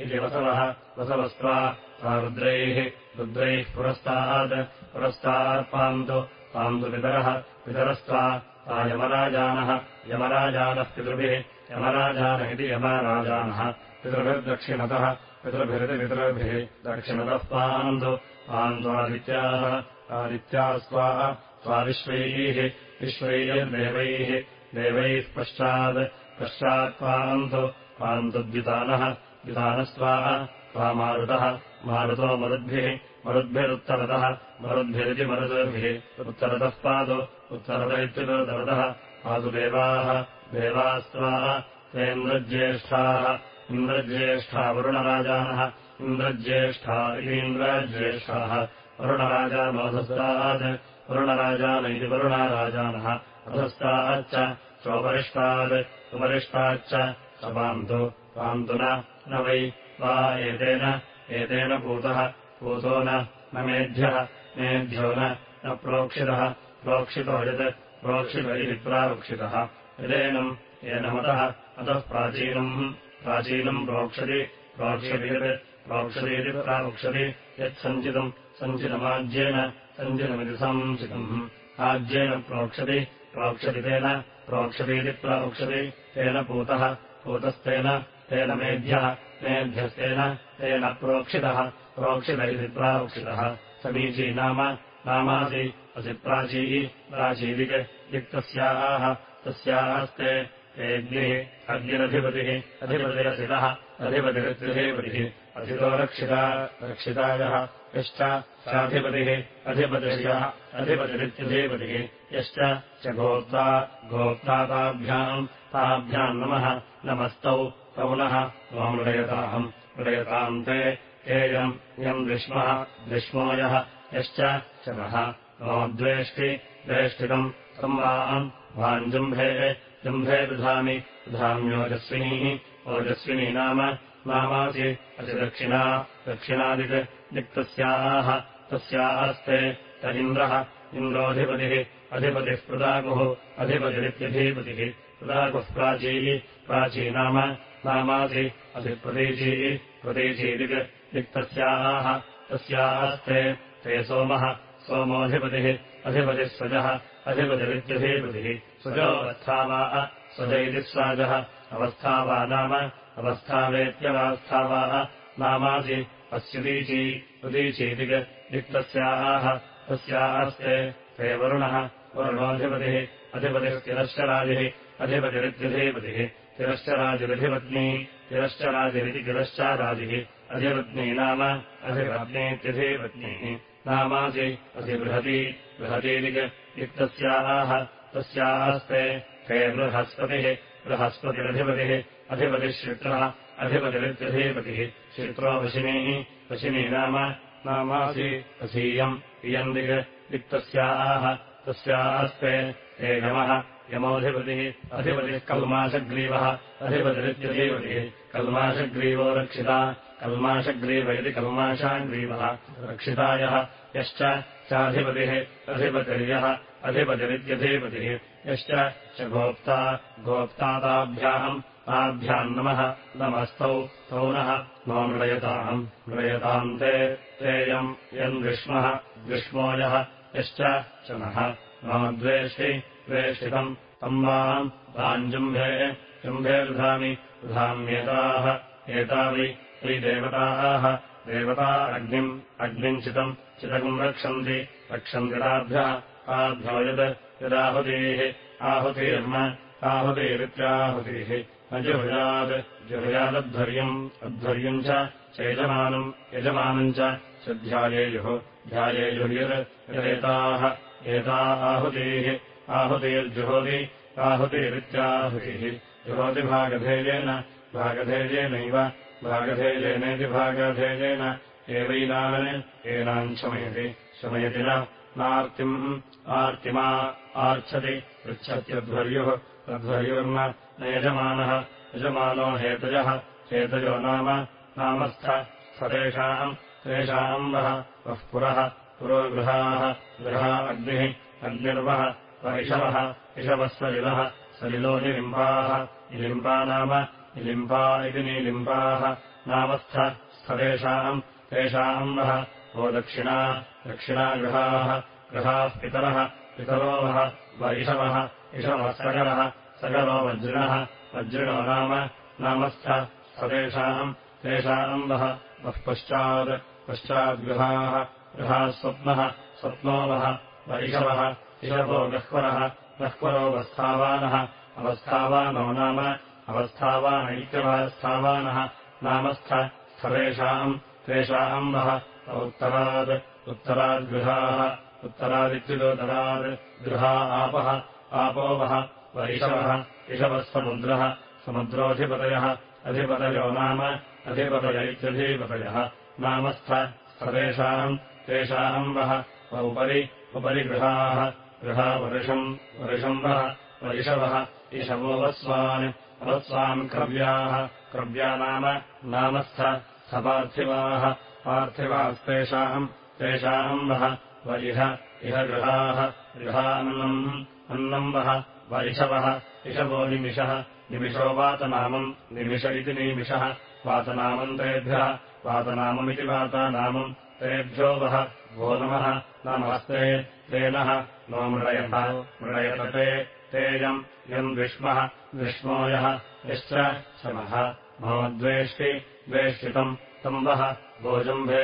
इति वसवः। वसवस्त्वा रुद्रैः रुद्रैः पुरस्तात्। पुरस्तात् पान्तु पान्तु पितरः। पितरस्त्वा सा यमराजानः। यमराजानः पितृभिः। यमराजान इति यमराजानः। पितृभिर्दक्षिणतः पितृभिरिति पितृभिः दक्षिणतः पान्तु पान्त्वादित्याः आदित्या स्वा स्वाविश्वैः विश्वैर्देवैः देवैः पश्चात् पश्चात्पान्तु पान्तुद्युतानः द्युतानस्त्वाः त्वा मारुतः मरुद्भिः मरुद्भिरुत्तरतः मरुद्भिरिति मरुद्भिः उत्तरतः पादु उत्तरत इत्युत्तरतः पातु देवाः देवास्त्वाः तेन्द्रज्येष्ठाः इन्द्रज्येष्ठा वरुणराजानः इन्द्रज्येष्ठा। इतीन्द्रज्येष्ठाः वरुणराजानोधस्तात् वरुणराजान इति वरुणाराजानः। अधस्ताच्च स्वोपरिष्टात् उपरिष्टाच्च सपान्तु पान्तु। न वै वा एतेन एतेन पूतः। पूतो न मेध्यः। मेध्यो न प्रोक्षितः। प्रोक्षितो यत् प्रोक्षित इति प्रारोक्षितः यदेनम् येन मतः अतः प्राचीनम् प्राचीनम् प्रोक्षति प्रोक्ष्यति यत् प्रोक्षतीति प्रारोक्षति यत्सञ्चितम् सञ्चितमाज्येन सञ्चितमिति संचितम् आज्येन प्रोक्षति प्रोक्षति तेन प्रोक्षतीति प्रोक्षति तेन पूतः पूतस्तेन तेन मेध्यः मेध्यस्तेन तेन प्रोक्षितः प्रोक्षित इति प्रारोक्षितः समीची नाम नामासि असि प्राची प्राचीदिक् दिक्तस्याः तस्यास्ते तेऽग्निः अग्निरधिपतिः अधिपतिरसितः अधिपतिरित्यधिपतिः अधितो रक्षिता रक्षितायः यश्च साधिपतिः अधिपतिर्यः अधिपतिरित्यधिपतिः यश्च च गोप्ता गोप्ता ताभ्याम् ताभ्याम् नमः नमस्तौ तौ नः त्वामृडयताहम् मृडयताम् ते हेयम् यम् विष्मः विष्मो यः यश्च च नः। नोद्वेष्टि द्वेष्टितम् संवाम् वाञ्जम्भे जम्भे दधामि। दधाम्योजस्विनीः ओजस्विनी नाम नामासि अतिदक्षिणा दक्षिणादिक् दिक्तस्याः। तस्यास्ते त इन्द्रः इन्द्रोऽधिपतिः। अधिपतिः प्रदाकुः अधिपतिरित्यधिपतिः। प्रदाकुः प्राची। प्राची नाम नामासि अधिप्रतीची प्रतीचीदिक् दिक्तस्याः। तस्यास्ते ते सोमः। सोमोऽधिपतिः। अधिपतिः स्वजः अधिपतिरित्यधिपतिः स्वजोऽवस्थावा स्वज इति स्वाजः अवस्थावा नाम अवस्थावेत्यवस्थावा नामासि। अस्युदीची उदीचीति दिक्तस्याः तस्यास्ते ते वरुणः वरुणोऽधिपतिः अधिपतिः तिरश्चराजिः अधिपतिरित्यधिपतिः। तिरश्चराजिरधिपत्नी तिरश्चराजिरिति तिरश्चाराजिः अधिपत्नी नाम अधिपत्नीत्यधिपत्नीः नामासि अधिबृहती बृहतीदिक् युक्तस्याः तस्यास्ते हे बृहस्पतिः बृहस्पतिरधिपतिः अधिपतिः श्रित्रः अधिपतिरित्यधिपतिः श्रित्रो वशिनीः वशिनी नाम नामासि असीयम् इयम् दिक् दिक्तस्याः तस्यास्ते हे यमः यमोऽधिपतिः अधिपतिः कल्माशग्रीवः अधिपतिरित्यधिपतिः कल्माशग्रीवो रक्षिता कल्माशग्रीव इति कल्माशाग्रीवः रक्षितायः यश्च चाधिपतिः अधिपतिर्यः अधिपतिरित्यधिपतिः यश्च च गोप्ता गोप्ताताभ्याम् ताभ्याम् नमः नमस्तौ तौ नः नो मृडयताम् मृडयताम् ते तेयम् यम् विष्मः विष्मो यः यश्च नः नो द्वेष्टि द्वेष्टितम् तम् माम् ताम् जुम्भे जुम्भे दधामि। दधाम्येताः एतावि वै देवताः। अग्निम् अग्निम् चितम्। चितकम् रक्षन्ति। रक्षन्ति ताभ्यः। यद् यदाहुतीः। आहुतिर्म आहुतिरित्याहुतिः। न जुहुयात् जुहुयादध्वर्यम्। अध्वर्यम् च चैजमानम् यजमानम् च ध्यायेयुः ध्यायेयुर्यरेताः एता आहुतीः आहुतिरित्याहुतिः जुहोति भागधेयेन भागधेयेनैव भागधेयेनेति भागधेयेन। एवैनान् एनाम् शमयति। शमयति नार्तिम् आर्तिमा आर्च्छति पृच्छत्यध्वर्युः। तध्वर्युर्न न यजमानः यजमानो हेतजः हेतजो नाम नामस्थ स्थतेषाम् तेषाम् वः वः पुरः पुरोगृहाः गृहा अग्निः अग्निर्वः वैषवः इषवः सलिलः सलिलो निलिम्बाः निलिम्बा नाम निलिम्बा इति निलिम्बाः नामस्थ स्थतेषाम् तेषाम् वः वो दक्षिणा दक्षिणागृहाः गृहाः पितरः पितरो वः वैषवः इषवः सगरः सगरो वज्रिणः वज्रिणो नाम नामस्थ स्थतेषाम् तेषाम् वः वः पश्चात् पश्चाद्गृहाः गृहाः स्वप्नः स्वप्नो वः वैषवः इषवो गह्वरः गह्वरोऽवस्थावानः अवस्थावानो। नाम अवस्थावानैत्यवस्थावानः नामस्थ स्थतेषाम् तेषाम् वः उत्तरात् उत्तराद्गृहाः उत्तरादित्युदोत्तरात् गृहा। आपः। आपो वः वैषवः इषवः समुद्रः। समुद्रोऽधिपतयः अधिपतयो नाम अधिपतयैत्यधिपतयः नामस्थ स्थतेषाम् तेषाम् वः उपरि उपरि गृहाः गृहा वर्षम् वर्षम् वः वैषवः इषवोऽवस्वान् अवस्वान् क्रव्याः क्रव्या नाम नामस्थ स्थपार्थिवाः पार्थिवास्तेषाम् तेषाम् वः वरिह इह गृहाः। गृहान्नम् अन्नम् वः वैषवः इषवो निमिषः। निमिषो वातनामम् निमिष इति निमिषः। वातनामम् तेभ्यः वातनाममिति वातानामम्। तेभ्यो वः वो नमः नमस्ते तेनः मृडयत मृडयतते तेयम् यम् विष्मः विष्मो यः यश्च शमः। मम द्वेष्टि द्वेष्टितम् तम् वः वो जम्भे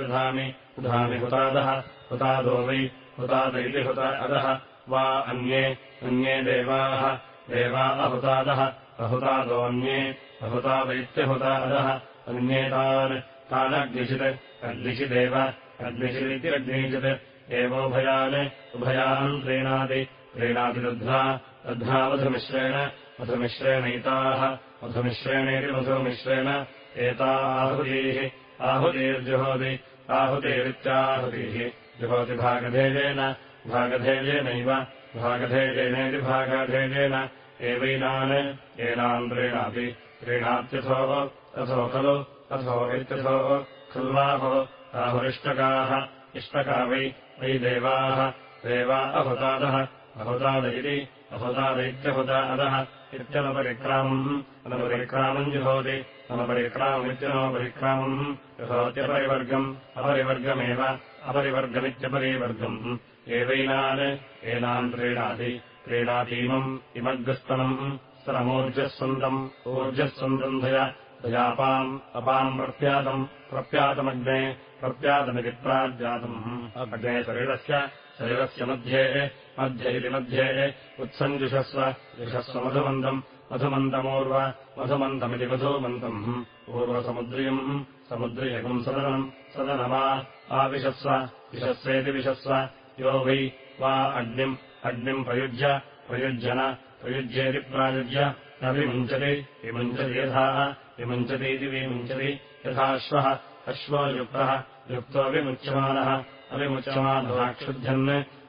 दधामि दधामि हुतादः हुतादो वै हुताद इति हुत अदः वा अन्ये अन्ये देवाः देवा अहुतादः अहुतादोऽन्ये अहुताद इत्यहुतादः अन्ये तान् तानग्निषित् अग्निषिदेव अग्निषिदिति अग्निषित् एवोभयान् उभयान् प्रीणाति प्रीणाति दध्ना दध्ना मधुमिश्रेण मधुमिश्रेणैताः मधुमिश्रेणेति मधुमिश्रेण एता आहुतीः आहुतीर्जुहोति आहुतिरित्याहुतिः। जुहोति भागधेयेन भागधेयेनैव भागधेयेनेति भागधेयेन एवैनान् एनाम् प्रीणाति प्रीणात्यथो अथो खलु अथो इत्यथो खल्वाहो आहुरिष्टकाः इष्टका वै वै देवाः। देवा अहुतादः अहुताद इति अहुतादैत्यहुत अधः इत्यनुपरिक्रामम्। अनुपरिक्रामम् जुहोति। अनुपरिक्राममित्यनोपरिक्रामम् जुहोत्यपरिवर्गम्। अपरिवर्गमेव। अपरिवर्गमित्यपरिवर्गम्। एवैनान्। एनान् प्रीणाति क्रीडातीमम्। इमग्रस्तनम्। स्तनमूर्जस्वन्दम् ऊर्जस्वन्दम् धय दयापाम् अपाम् प्रप्यातम् प्रप्यातमग्ने प्रप्यातमिति प्राज्ञातम् अग्ने शरीरस्य शरीरस्य मध्ये मध्ये इति मध्ये उत्सञ्जुषस्व जुषस्व मधुमन्दम् मधुमन्दमूर्व मधुमन्दमिति मधुमन्दम्। पूर्वसमुद्रियम् समुद्रियकम् सदनम् सदनमा आविशस्व विशस्वेति विशस्व यो वै वा अग्निम् अग्निम् प्रयुज्य प्रयुज्यन प्रयुज्येति प्रायुज्य न विमुञ्चति विमुञ्चति यथा विमुञ्चतीति विमुञ्चति यथाश्वः अश्वो युक्तः युक्तो विमुच्यमानः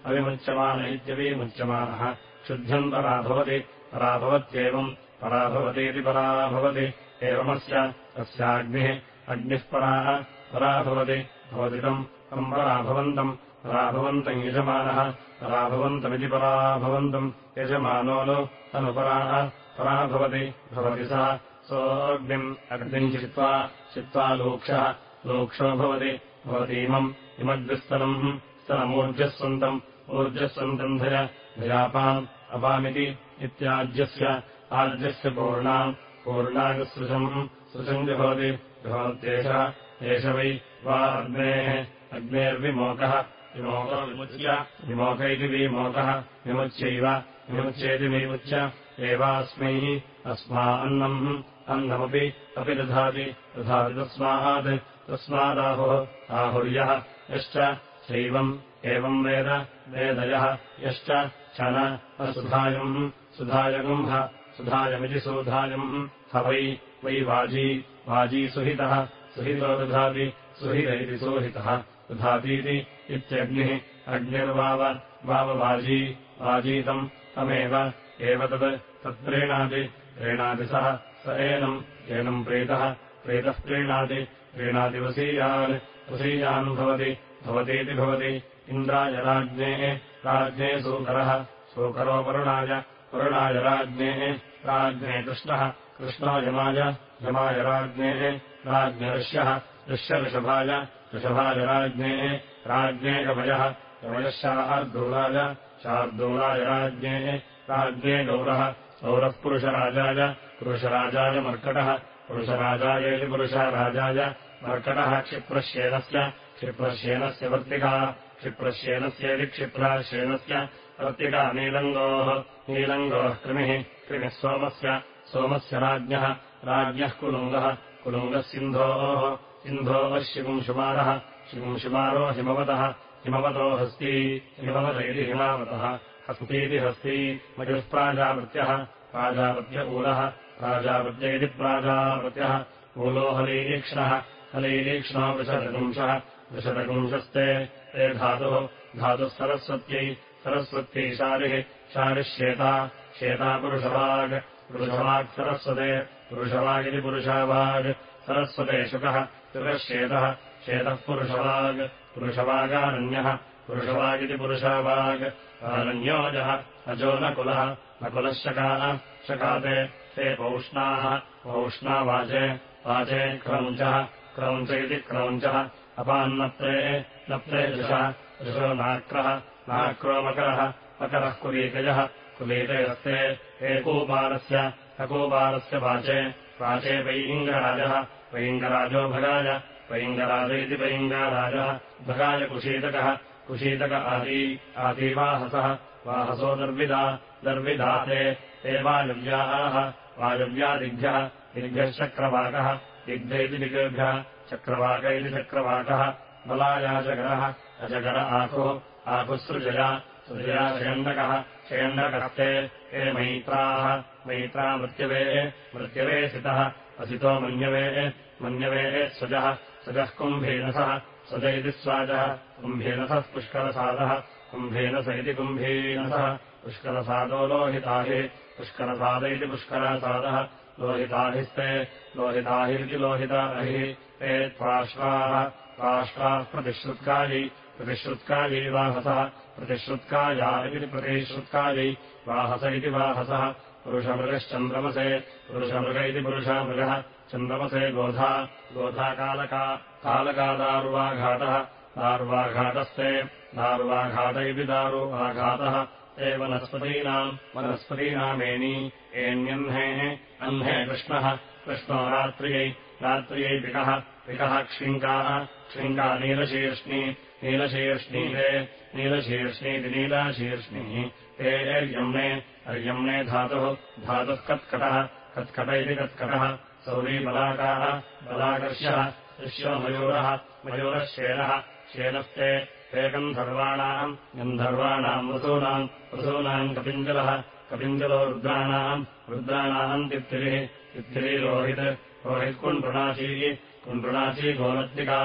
अविमुच्यमानः इत्यविमुच्यमानः क्षुध्यम् परा भवति परा भवत्येवम् परा भवतीति परा भवति एवमस्य तस्याग्निः अग्निः पराः परा भवति भवतितम् तम् पराभवन्तम् पराभवन्तम् यजमानः पराभवन्तमिति पराभवन्तम् यजमानो नु तनुपराः परा भवति भवति सः सोऽग्निम् अग्निम् चित्वा चित्वा लोक्षः। लोक्षो भवति भवतीमम् इमग्रस्तनम् स्तनमूर्जस्वन्तम् ऊर्जस्वन्तम् धय धयापाम् अपामिति इत्याज्यस्य आज्यस्य पूर्णाम् पूर्णागसृशम् सृशम् जुभवति भवत्येषः एष वै वा अग्नेः अग्नेर्विमोकः विमोको विमुच्य विमोक इति विमोकः विमुच्यैव विमुच्येति विमुच्य एवास्मै अस्मा अन्नम् अन्नमपि अपि दधाति दधाति तस्मात् तस्मादाहुः आहुर्यः यश्च शैवम् एवम् वेद वेदयः यश्च क्षण असुधायम् सुधायगुम्भ सुधायमिति सुधायम् ह वै वै वाजी वाजी सुहितः सुहितो दधाति सुहित इति सुहितः दधातीति इत्यग्निः अग्निर्वाव वाववाजी वाजीतम् तमेव एव तत् तत्प्रीणाति प्रीणाति सः एनम् एनम् प्रीतः प्रीतः प्रीणाति प्रीणाति वसीयान् वसीयान् भवति भवतीति भवति इन्द्राय राज्ञेः सूकरः सूकरो वरुणाय वरुणाय राज्ञेः कृष्णः कृष्णो यमाय यमाय राज्ञेः राज्ञऋष्यः ऋष्यऋषभाय ऋषभाय राज्ञेः राज्ञे गमयः गमयः शार्दूलाय शार्दूलाय राज्ञेः राज्ञे गौरः गौरः पुरुषराजाय पुरुषराजाय मर्कटः पुरुषराजायेति पुरुषराजाय मर्कटः क्षिप्रश्येनस्य क्षिप्रश्येनस्य वर्तिका क्षिप्रश्येनस्येति क्षिप्राश्येनस्य वर्तिका नीलङ्गोः नीलङ्गोः कृमिः कृमिः सोमस्य सोमस्य राज्ञः राज्ञः कुलुङ्गः कुलुङ्गः सिन्धोः सिन्धोः शिपुंशुमारः शिपुंशुमारो हिमवतः हिमवतो हस्ती हिमवत इति हिमावतः हस्तीति हस्ती मयुः प्राजावृत्यः प्राजावृत्य ऊलः प्राजावृत्य हलीक्ष्णः हलीक्ष्णो वृषदगुंशः वृषदगुंशस्ते ते धातुः धातुः सरस्वत्यै सरस्वत्यै शारिः शारिश्येता श्येता पुरुषवाग् पुरुषवाक् सरस्वते पुरुषवागिति पुरुषावाग् सरस्वते शुकः शुकश्येतः श्येतः पुरुषवाग् पुरुषवागारण्यः पुरुषवागिति पुरुषावाग् आरण्योजः अजो न कुलः न कुलः शकाः शकाते ते पौष्णाः। पौष्णावाचे वाचे क्रौञ्चः। क्रौञ्च इति क्रौञ्चः। अपान्नप्रे नप्रे दृशः दृशो नाक्रः नाक्रो मकरः। मकरः कुलीकयः कुलीकयस्ते एकूपालस्य अकूपालस्य वाचे। वाचे वैङ्गराजः। वैङ्गराजो भगाय। वैङ्गराज इति वैङ्गाराजः। भगाय कुशीतकः कुशीतक आदी आदिवाहसः। वाहसो दर्विदा दर्विदाते ते वायव्याः वायव्यादिभ्यः दिग्भ्यः चक्रवाकः दिग्ध इति दिग्भ्यः चक्रवाक बलायाजगरः अजगर आकुः आकुःसृजया सृजया शयण्डकः शयण्डकस्ते ते मैत्राः मैत्रा मृत्यवे मृत्यवे सितः असितो मन्यवे मन्यवे स्वजः सजः कुम्भीनसः सज इति स्वाजः कुम्भीनसः पुष्करसादः कुम्भीनस इति कुम्भीनसः पुष्करसादो लोहिताहि पुष्करसाद इति पुष्करसादः। लोहिताहिस्ते लोहिताहिरिति लोहिताहिः। ते त्वाश्वाः राष्ट्राः प्रतिश्रुत्कायै प्रतिश्रुत्कायै वाहसः। प्रतिश्रुत्काया इति प्रतिश्रुत्कायै वाहस इति वाहसः। पुरुषमृगश्चन्द्रमसे पुरुषमृग इति पुरुषामृगः चन्द्रमसे गोधा गोधाकालका दार्वाघातस्ते दार्वाघात इति दारुवाघातः ते वनस्पतीनाम् वनस्पतीनामेणी एण्यह्नेः अह्ने कृष्णः कृष्णो रात्र्यै रात्र्यै पिकः पिकः क्षिङ्काः क्षिङ्का नीलशीर्ष्णी नीलशीर्ष्णीते नीलशीर्ष्णीति नीलाशीर्ष्णिः ते अर्यम्णे अर्यम्णे धातुः धातुः कत्कटः कत्कट इति कत्कटः सौरीबलाकाः बलाकर्ष्यः ऋष्यो मयूरः मयूरः शेनः शेनस्ते ते गन्धर्वाणाम् गन्धर्वाणाम् ऋतूनाम् ऋतूनाम् कपिञ्जलः कपिञ्जलो रुद्राणाम् रुद्राणाम् तित्थिरिः तित्थिरीरोहित् रोहित्कुण्डृणाची कुण्डृणाची गोलत्तिका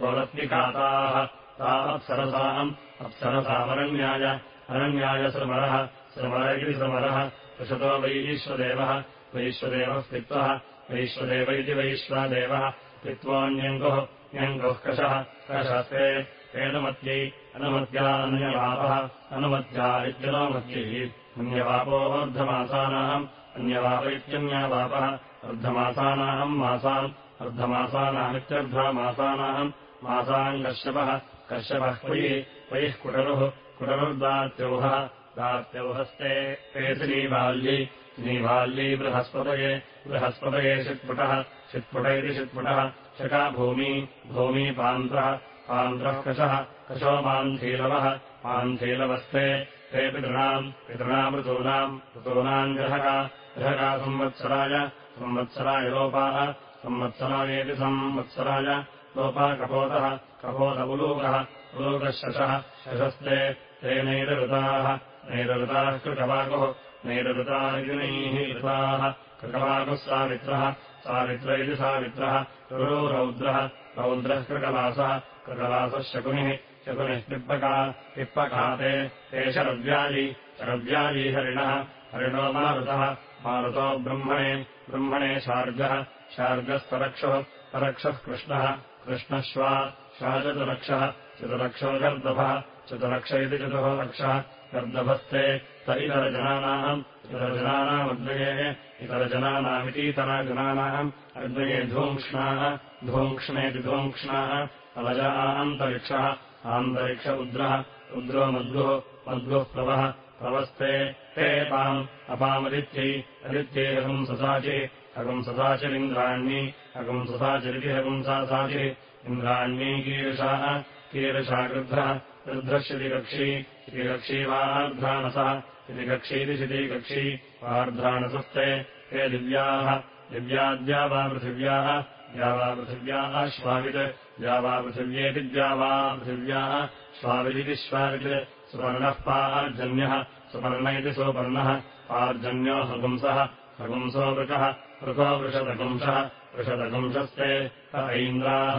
गोलत्तिकाताः ता अप्सरसाम् अप्सरसामरण्याय अरण्याय इति श्रमरः पृषतो वैश्वदेवः वैश्वदेवः पित्वः वैश्वदेव इति वैश्वादेवः पित्वोऽन्यङ्गुः न्यङ्गुः कषः कषस्ते तेनमत्यै अनुमत्या अन्यवापः अनुमत्या इत्यनुमत्यैः अन्यवापोऽर्धमासानाम् अन्यवाप इत्यन्यावापः अर्धमासानाम् मासान् अर्धमासानामित्यर्धमासानाम् मासान् कश्यपः कश्यपः क्वयि वैः कुटरुः कुटरुर्दात्यौहः दात्यौहस्ते पेतिनीबाल्यै नीबाल्यै बृहस्पतये षित्पुटः षित्पुट इति षित्पुटः शका भूमी भूमी पान्त्रः पान्त्रः कशो पान्थीलवः पान्थीलवस्ते ते पितॄणाम् पितॄणामृतूनाम् ऋतूनाम् ग्रहका ग्रहका संवत्सराय संवत्सराय लोपाः संवत्सरायेति संवत्सराय लोपा कपोतः कपोत उलूकः उलूकः शशः शशस्ते ते नैरऋताः नैरऋताः कृकवाकुः नैरऋता इति नैः ऋताः कृकवाकुः सावित्रः। सावित्र इति सावित्रः। रुरो रौद्रः। रौद्रः कृकवासः कृकवासः शकुनिः। शकुनिः पिप्पका पिप्पकाते ते शरव्याजी शरव्याजी हरिणः। हरिणो मारुतः। मारुतो ब्रह्मणे। ब्रह्मणे शार्गः। शार्गस्तरक्षुः। तरक्षः कृष्णः। कृष्णश्वा श्वाचतुरक्षः चतुरक्षो। गर्दभः चतुरक्ष इति चतुरक्षः गर्दभस्ते त इतरजनानाम् इतरजनानामद्वये इतरजनानामितीतरजनानाम् अद्वये धूङ्क्ष्णाः धूङ्क्ष्णेति धूङ्क्ष्णाः अवजा अन्तरिक्षः आन्तरिक्ष उद्रः रुद्रो मद्गुः मद्गुः प्लवः प्लवस्ते ते अपाम् अपामदित्यै अदित्यै हगुंससाचि हगुंससाचिरिन्द्राण्यै हगुंससाचिरिति हगुंसासाचिः इन्द्राण्यै कीर्षाः कीर्षा गृध्रः गृध्रः शितिकक्षी शितिकक्षी वार्ध्राणसः शितिकक्षीति शितिकक्षी वार्ध्राणसस्ते ते दिव्याः दिव्याद्या वा पृथिव्याः द्या वा पृथिव्याः श्वावित् द्या वा पृथिव्येति द्या वा पृथिव्याः श्वाविदिति श्वावित्। सुपर्णः पार्जन्यः सुपर्ण इति सुपर्णः पार्जन्यो हगुंसः हगुंसो वृकः वृको वृषदगुंसः वृषदगुंसस्ते ऐन्द्राः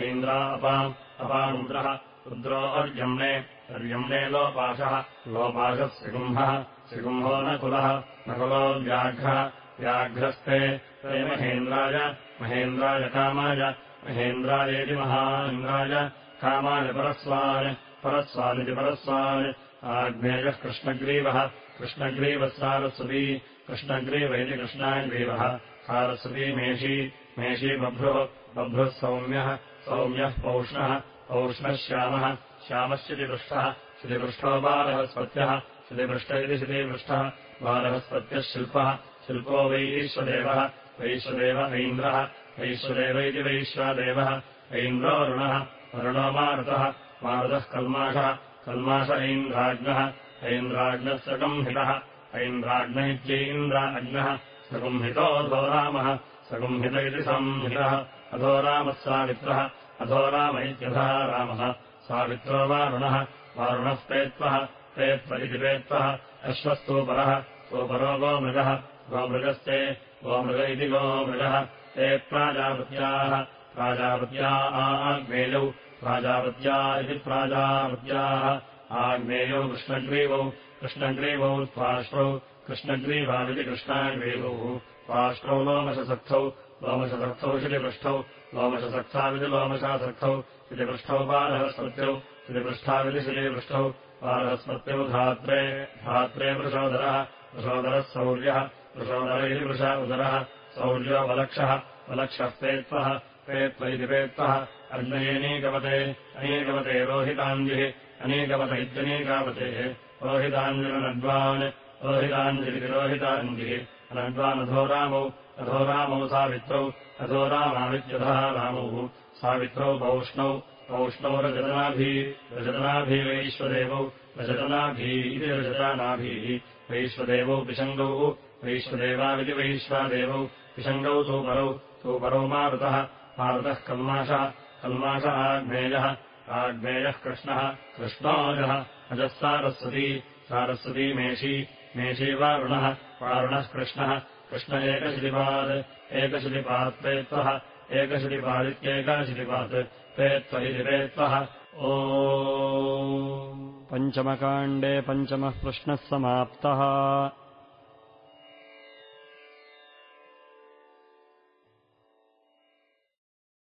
ऐन्द्रा अपाम् अपामुद्रः रुद्रो अर्यम्णे अर्यम्णे लोपाशः लोपाशः श्रिगुम्भः श्रिगुम्भो नकुलः नकुलो व्याघ्रः व्याघ्रस्ते ते महेन्द्राय महेन्द्राय कामाय महेन्द्रायेति महान्द्राय कामाय परस्वान् परस्वानिति परस्वान् आग्नेयः कृष्णग्रीवः कृष्णग्रीवः सारस्वती कृष्णग्रीव इति कृष्णाग्रीवः सारस्वती मेषी मेषी बभ्रुः बभ्रुः सौम्यः सौम्यः पौष्णः पौष्णः श्यामः श्यामश्चिति पृष्ठः श्रुतिपृष्ठो बालहस्पत्यः श्रुतिपृष्ठ इति श्रुतिपृष्ठः बालहस्पत्यः शिल्पः शिल्पो वैश्वदेवः वैश्वदेव ऐन्द्रः वैश्वदेव इति वैश्वादेवः ऐन्द्रोऽरुणः अरुणो मारुतः मारुतः कल्माषः कल्माष ऐन्द्राज्ञः ऐन्द्राज्ञः सगंहितः ऐन्द्राज्ञ इत्यैन्द्राज्ञः सगुंहितोऽधो रामः सगुंहित इति संहितः अधो रामः सावित्रः अधो राम इत्यथा रामः सावित्रो वारुणः वारुणः पेत्वः इति पेत्वः अश्वस्तूपरः सोपरो गोमृगः गोमृगस्ते गोमृग इति गोमृगः ते प्राजापत्याः प्राजापत्या आग्नेयौ प्राजापत्या इति प्राजापत्याः आग्नेयौ कृष्णग्रीवौ कृष्णग्रीवौ त्वाष्ट्रौ कृष्णग्रीवादिति कृष्णाग्रीवौ त्वाष्ट्रौ लोमशसक्थौ लोमशसक्थौ शिलिपृष्ठौ लोमशसक्थाविति लोमशासक्थौ शिलिपृष्ठौ बालहस्पत्यौ शिलिपृष्ठाविति शिलीपृष्ठौ बालहस्पत्यौ धात्रे धात्रे वृषोदरः वृषोदरः सौर्यः वृषोदर इति वृष उदरः सौर्यो वलक्षः वलक्षः पेत्वः इति पेत्वः अग्नयेनीकवते अनेकवते रोहिताञ्जिः अनेकवत इत्यनेकावतेः रोहिताञ्जिरनड्वान् रोहिताञ्जिरिति रोहिताञ्जिः अनड्वानधो रामौ अधो रामौ सावित्रौ अधो रामावित्यधः रामौ। सावित्रौ पौष्णौ पौष्णौ रजतनाभी रजतनाभिवैश्वदेवौ रजतनाभी इति रजतानाभिः। वैश्वदेवौ पिशङ्गौ वैश्वदेवाविति वैश्वादेवौ। पिशङ्गौ सूपरौ सूपरौ मारुतः मारुतः कल्माषः कल्माष आग्नेयः आग्नेयः कृष्णः कृष्णोजः अजः सारस्वती सारस्वती मेषी मेषी वारुणः वारुणः कृष्णः कृष्ण एकशिलिपात् एकशिलिपात् प्रेत्वः एकशिलिपादित्येकाशिलिपात् प्रेत्व इति प्रेत्वः ओ। पञ्चमकाण्डे पञ्चमः प्रश्नः समाप्तः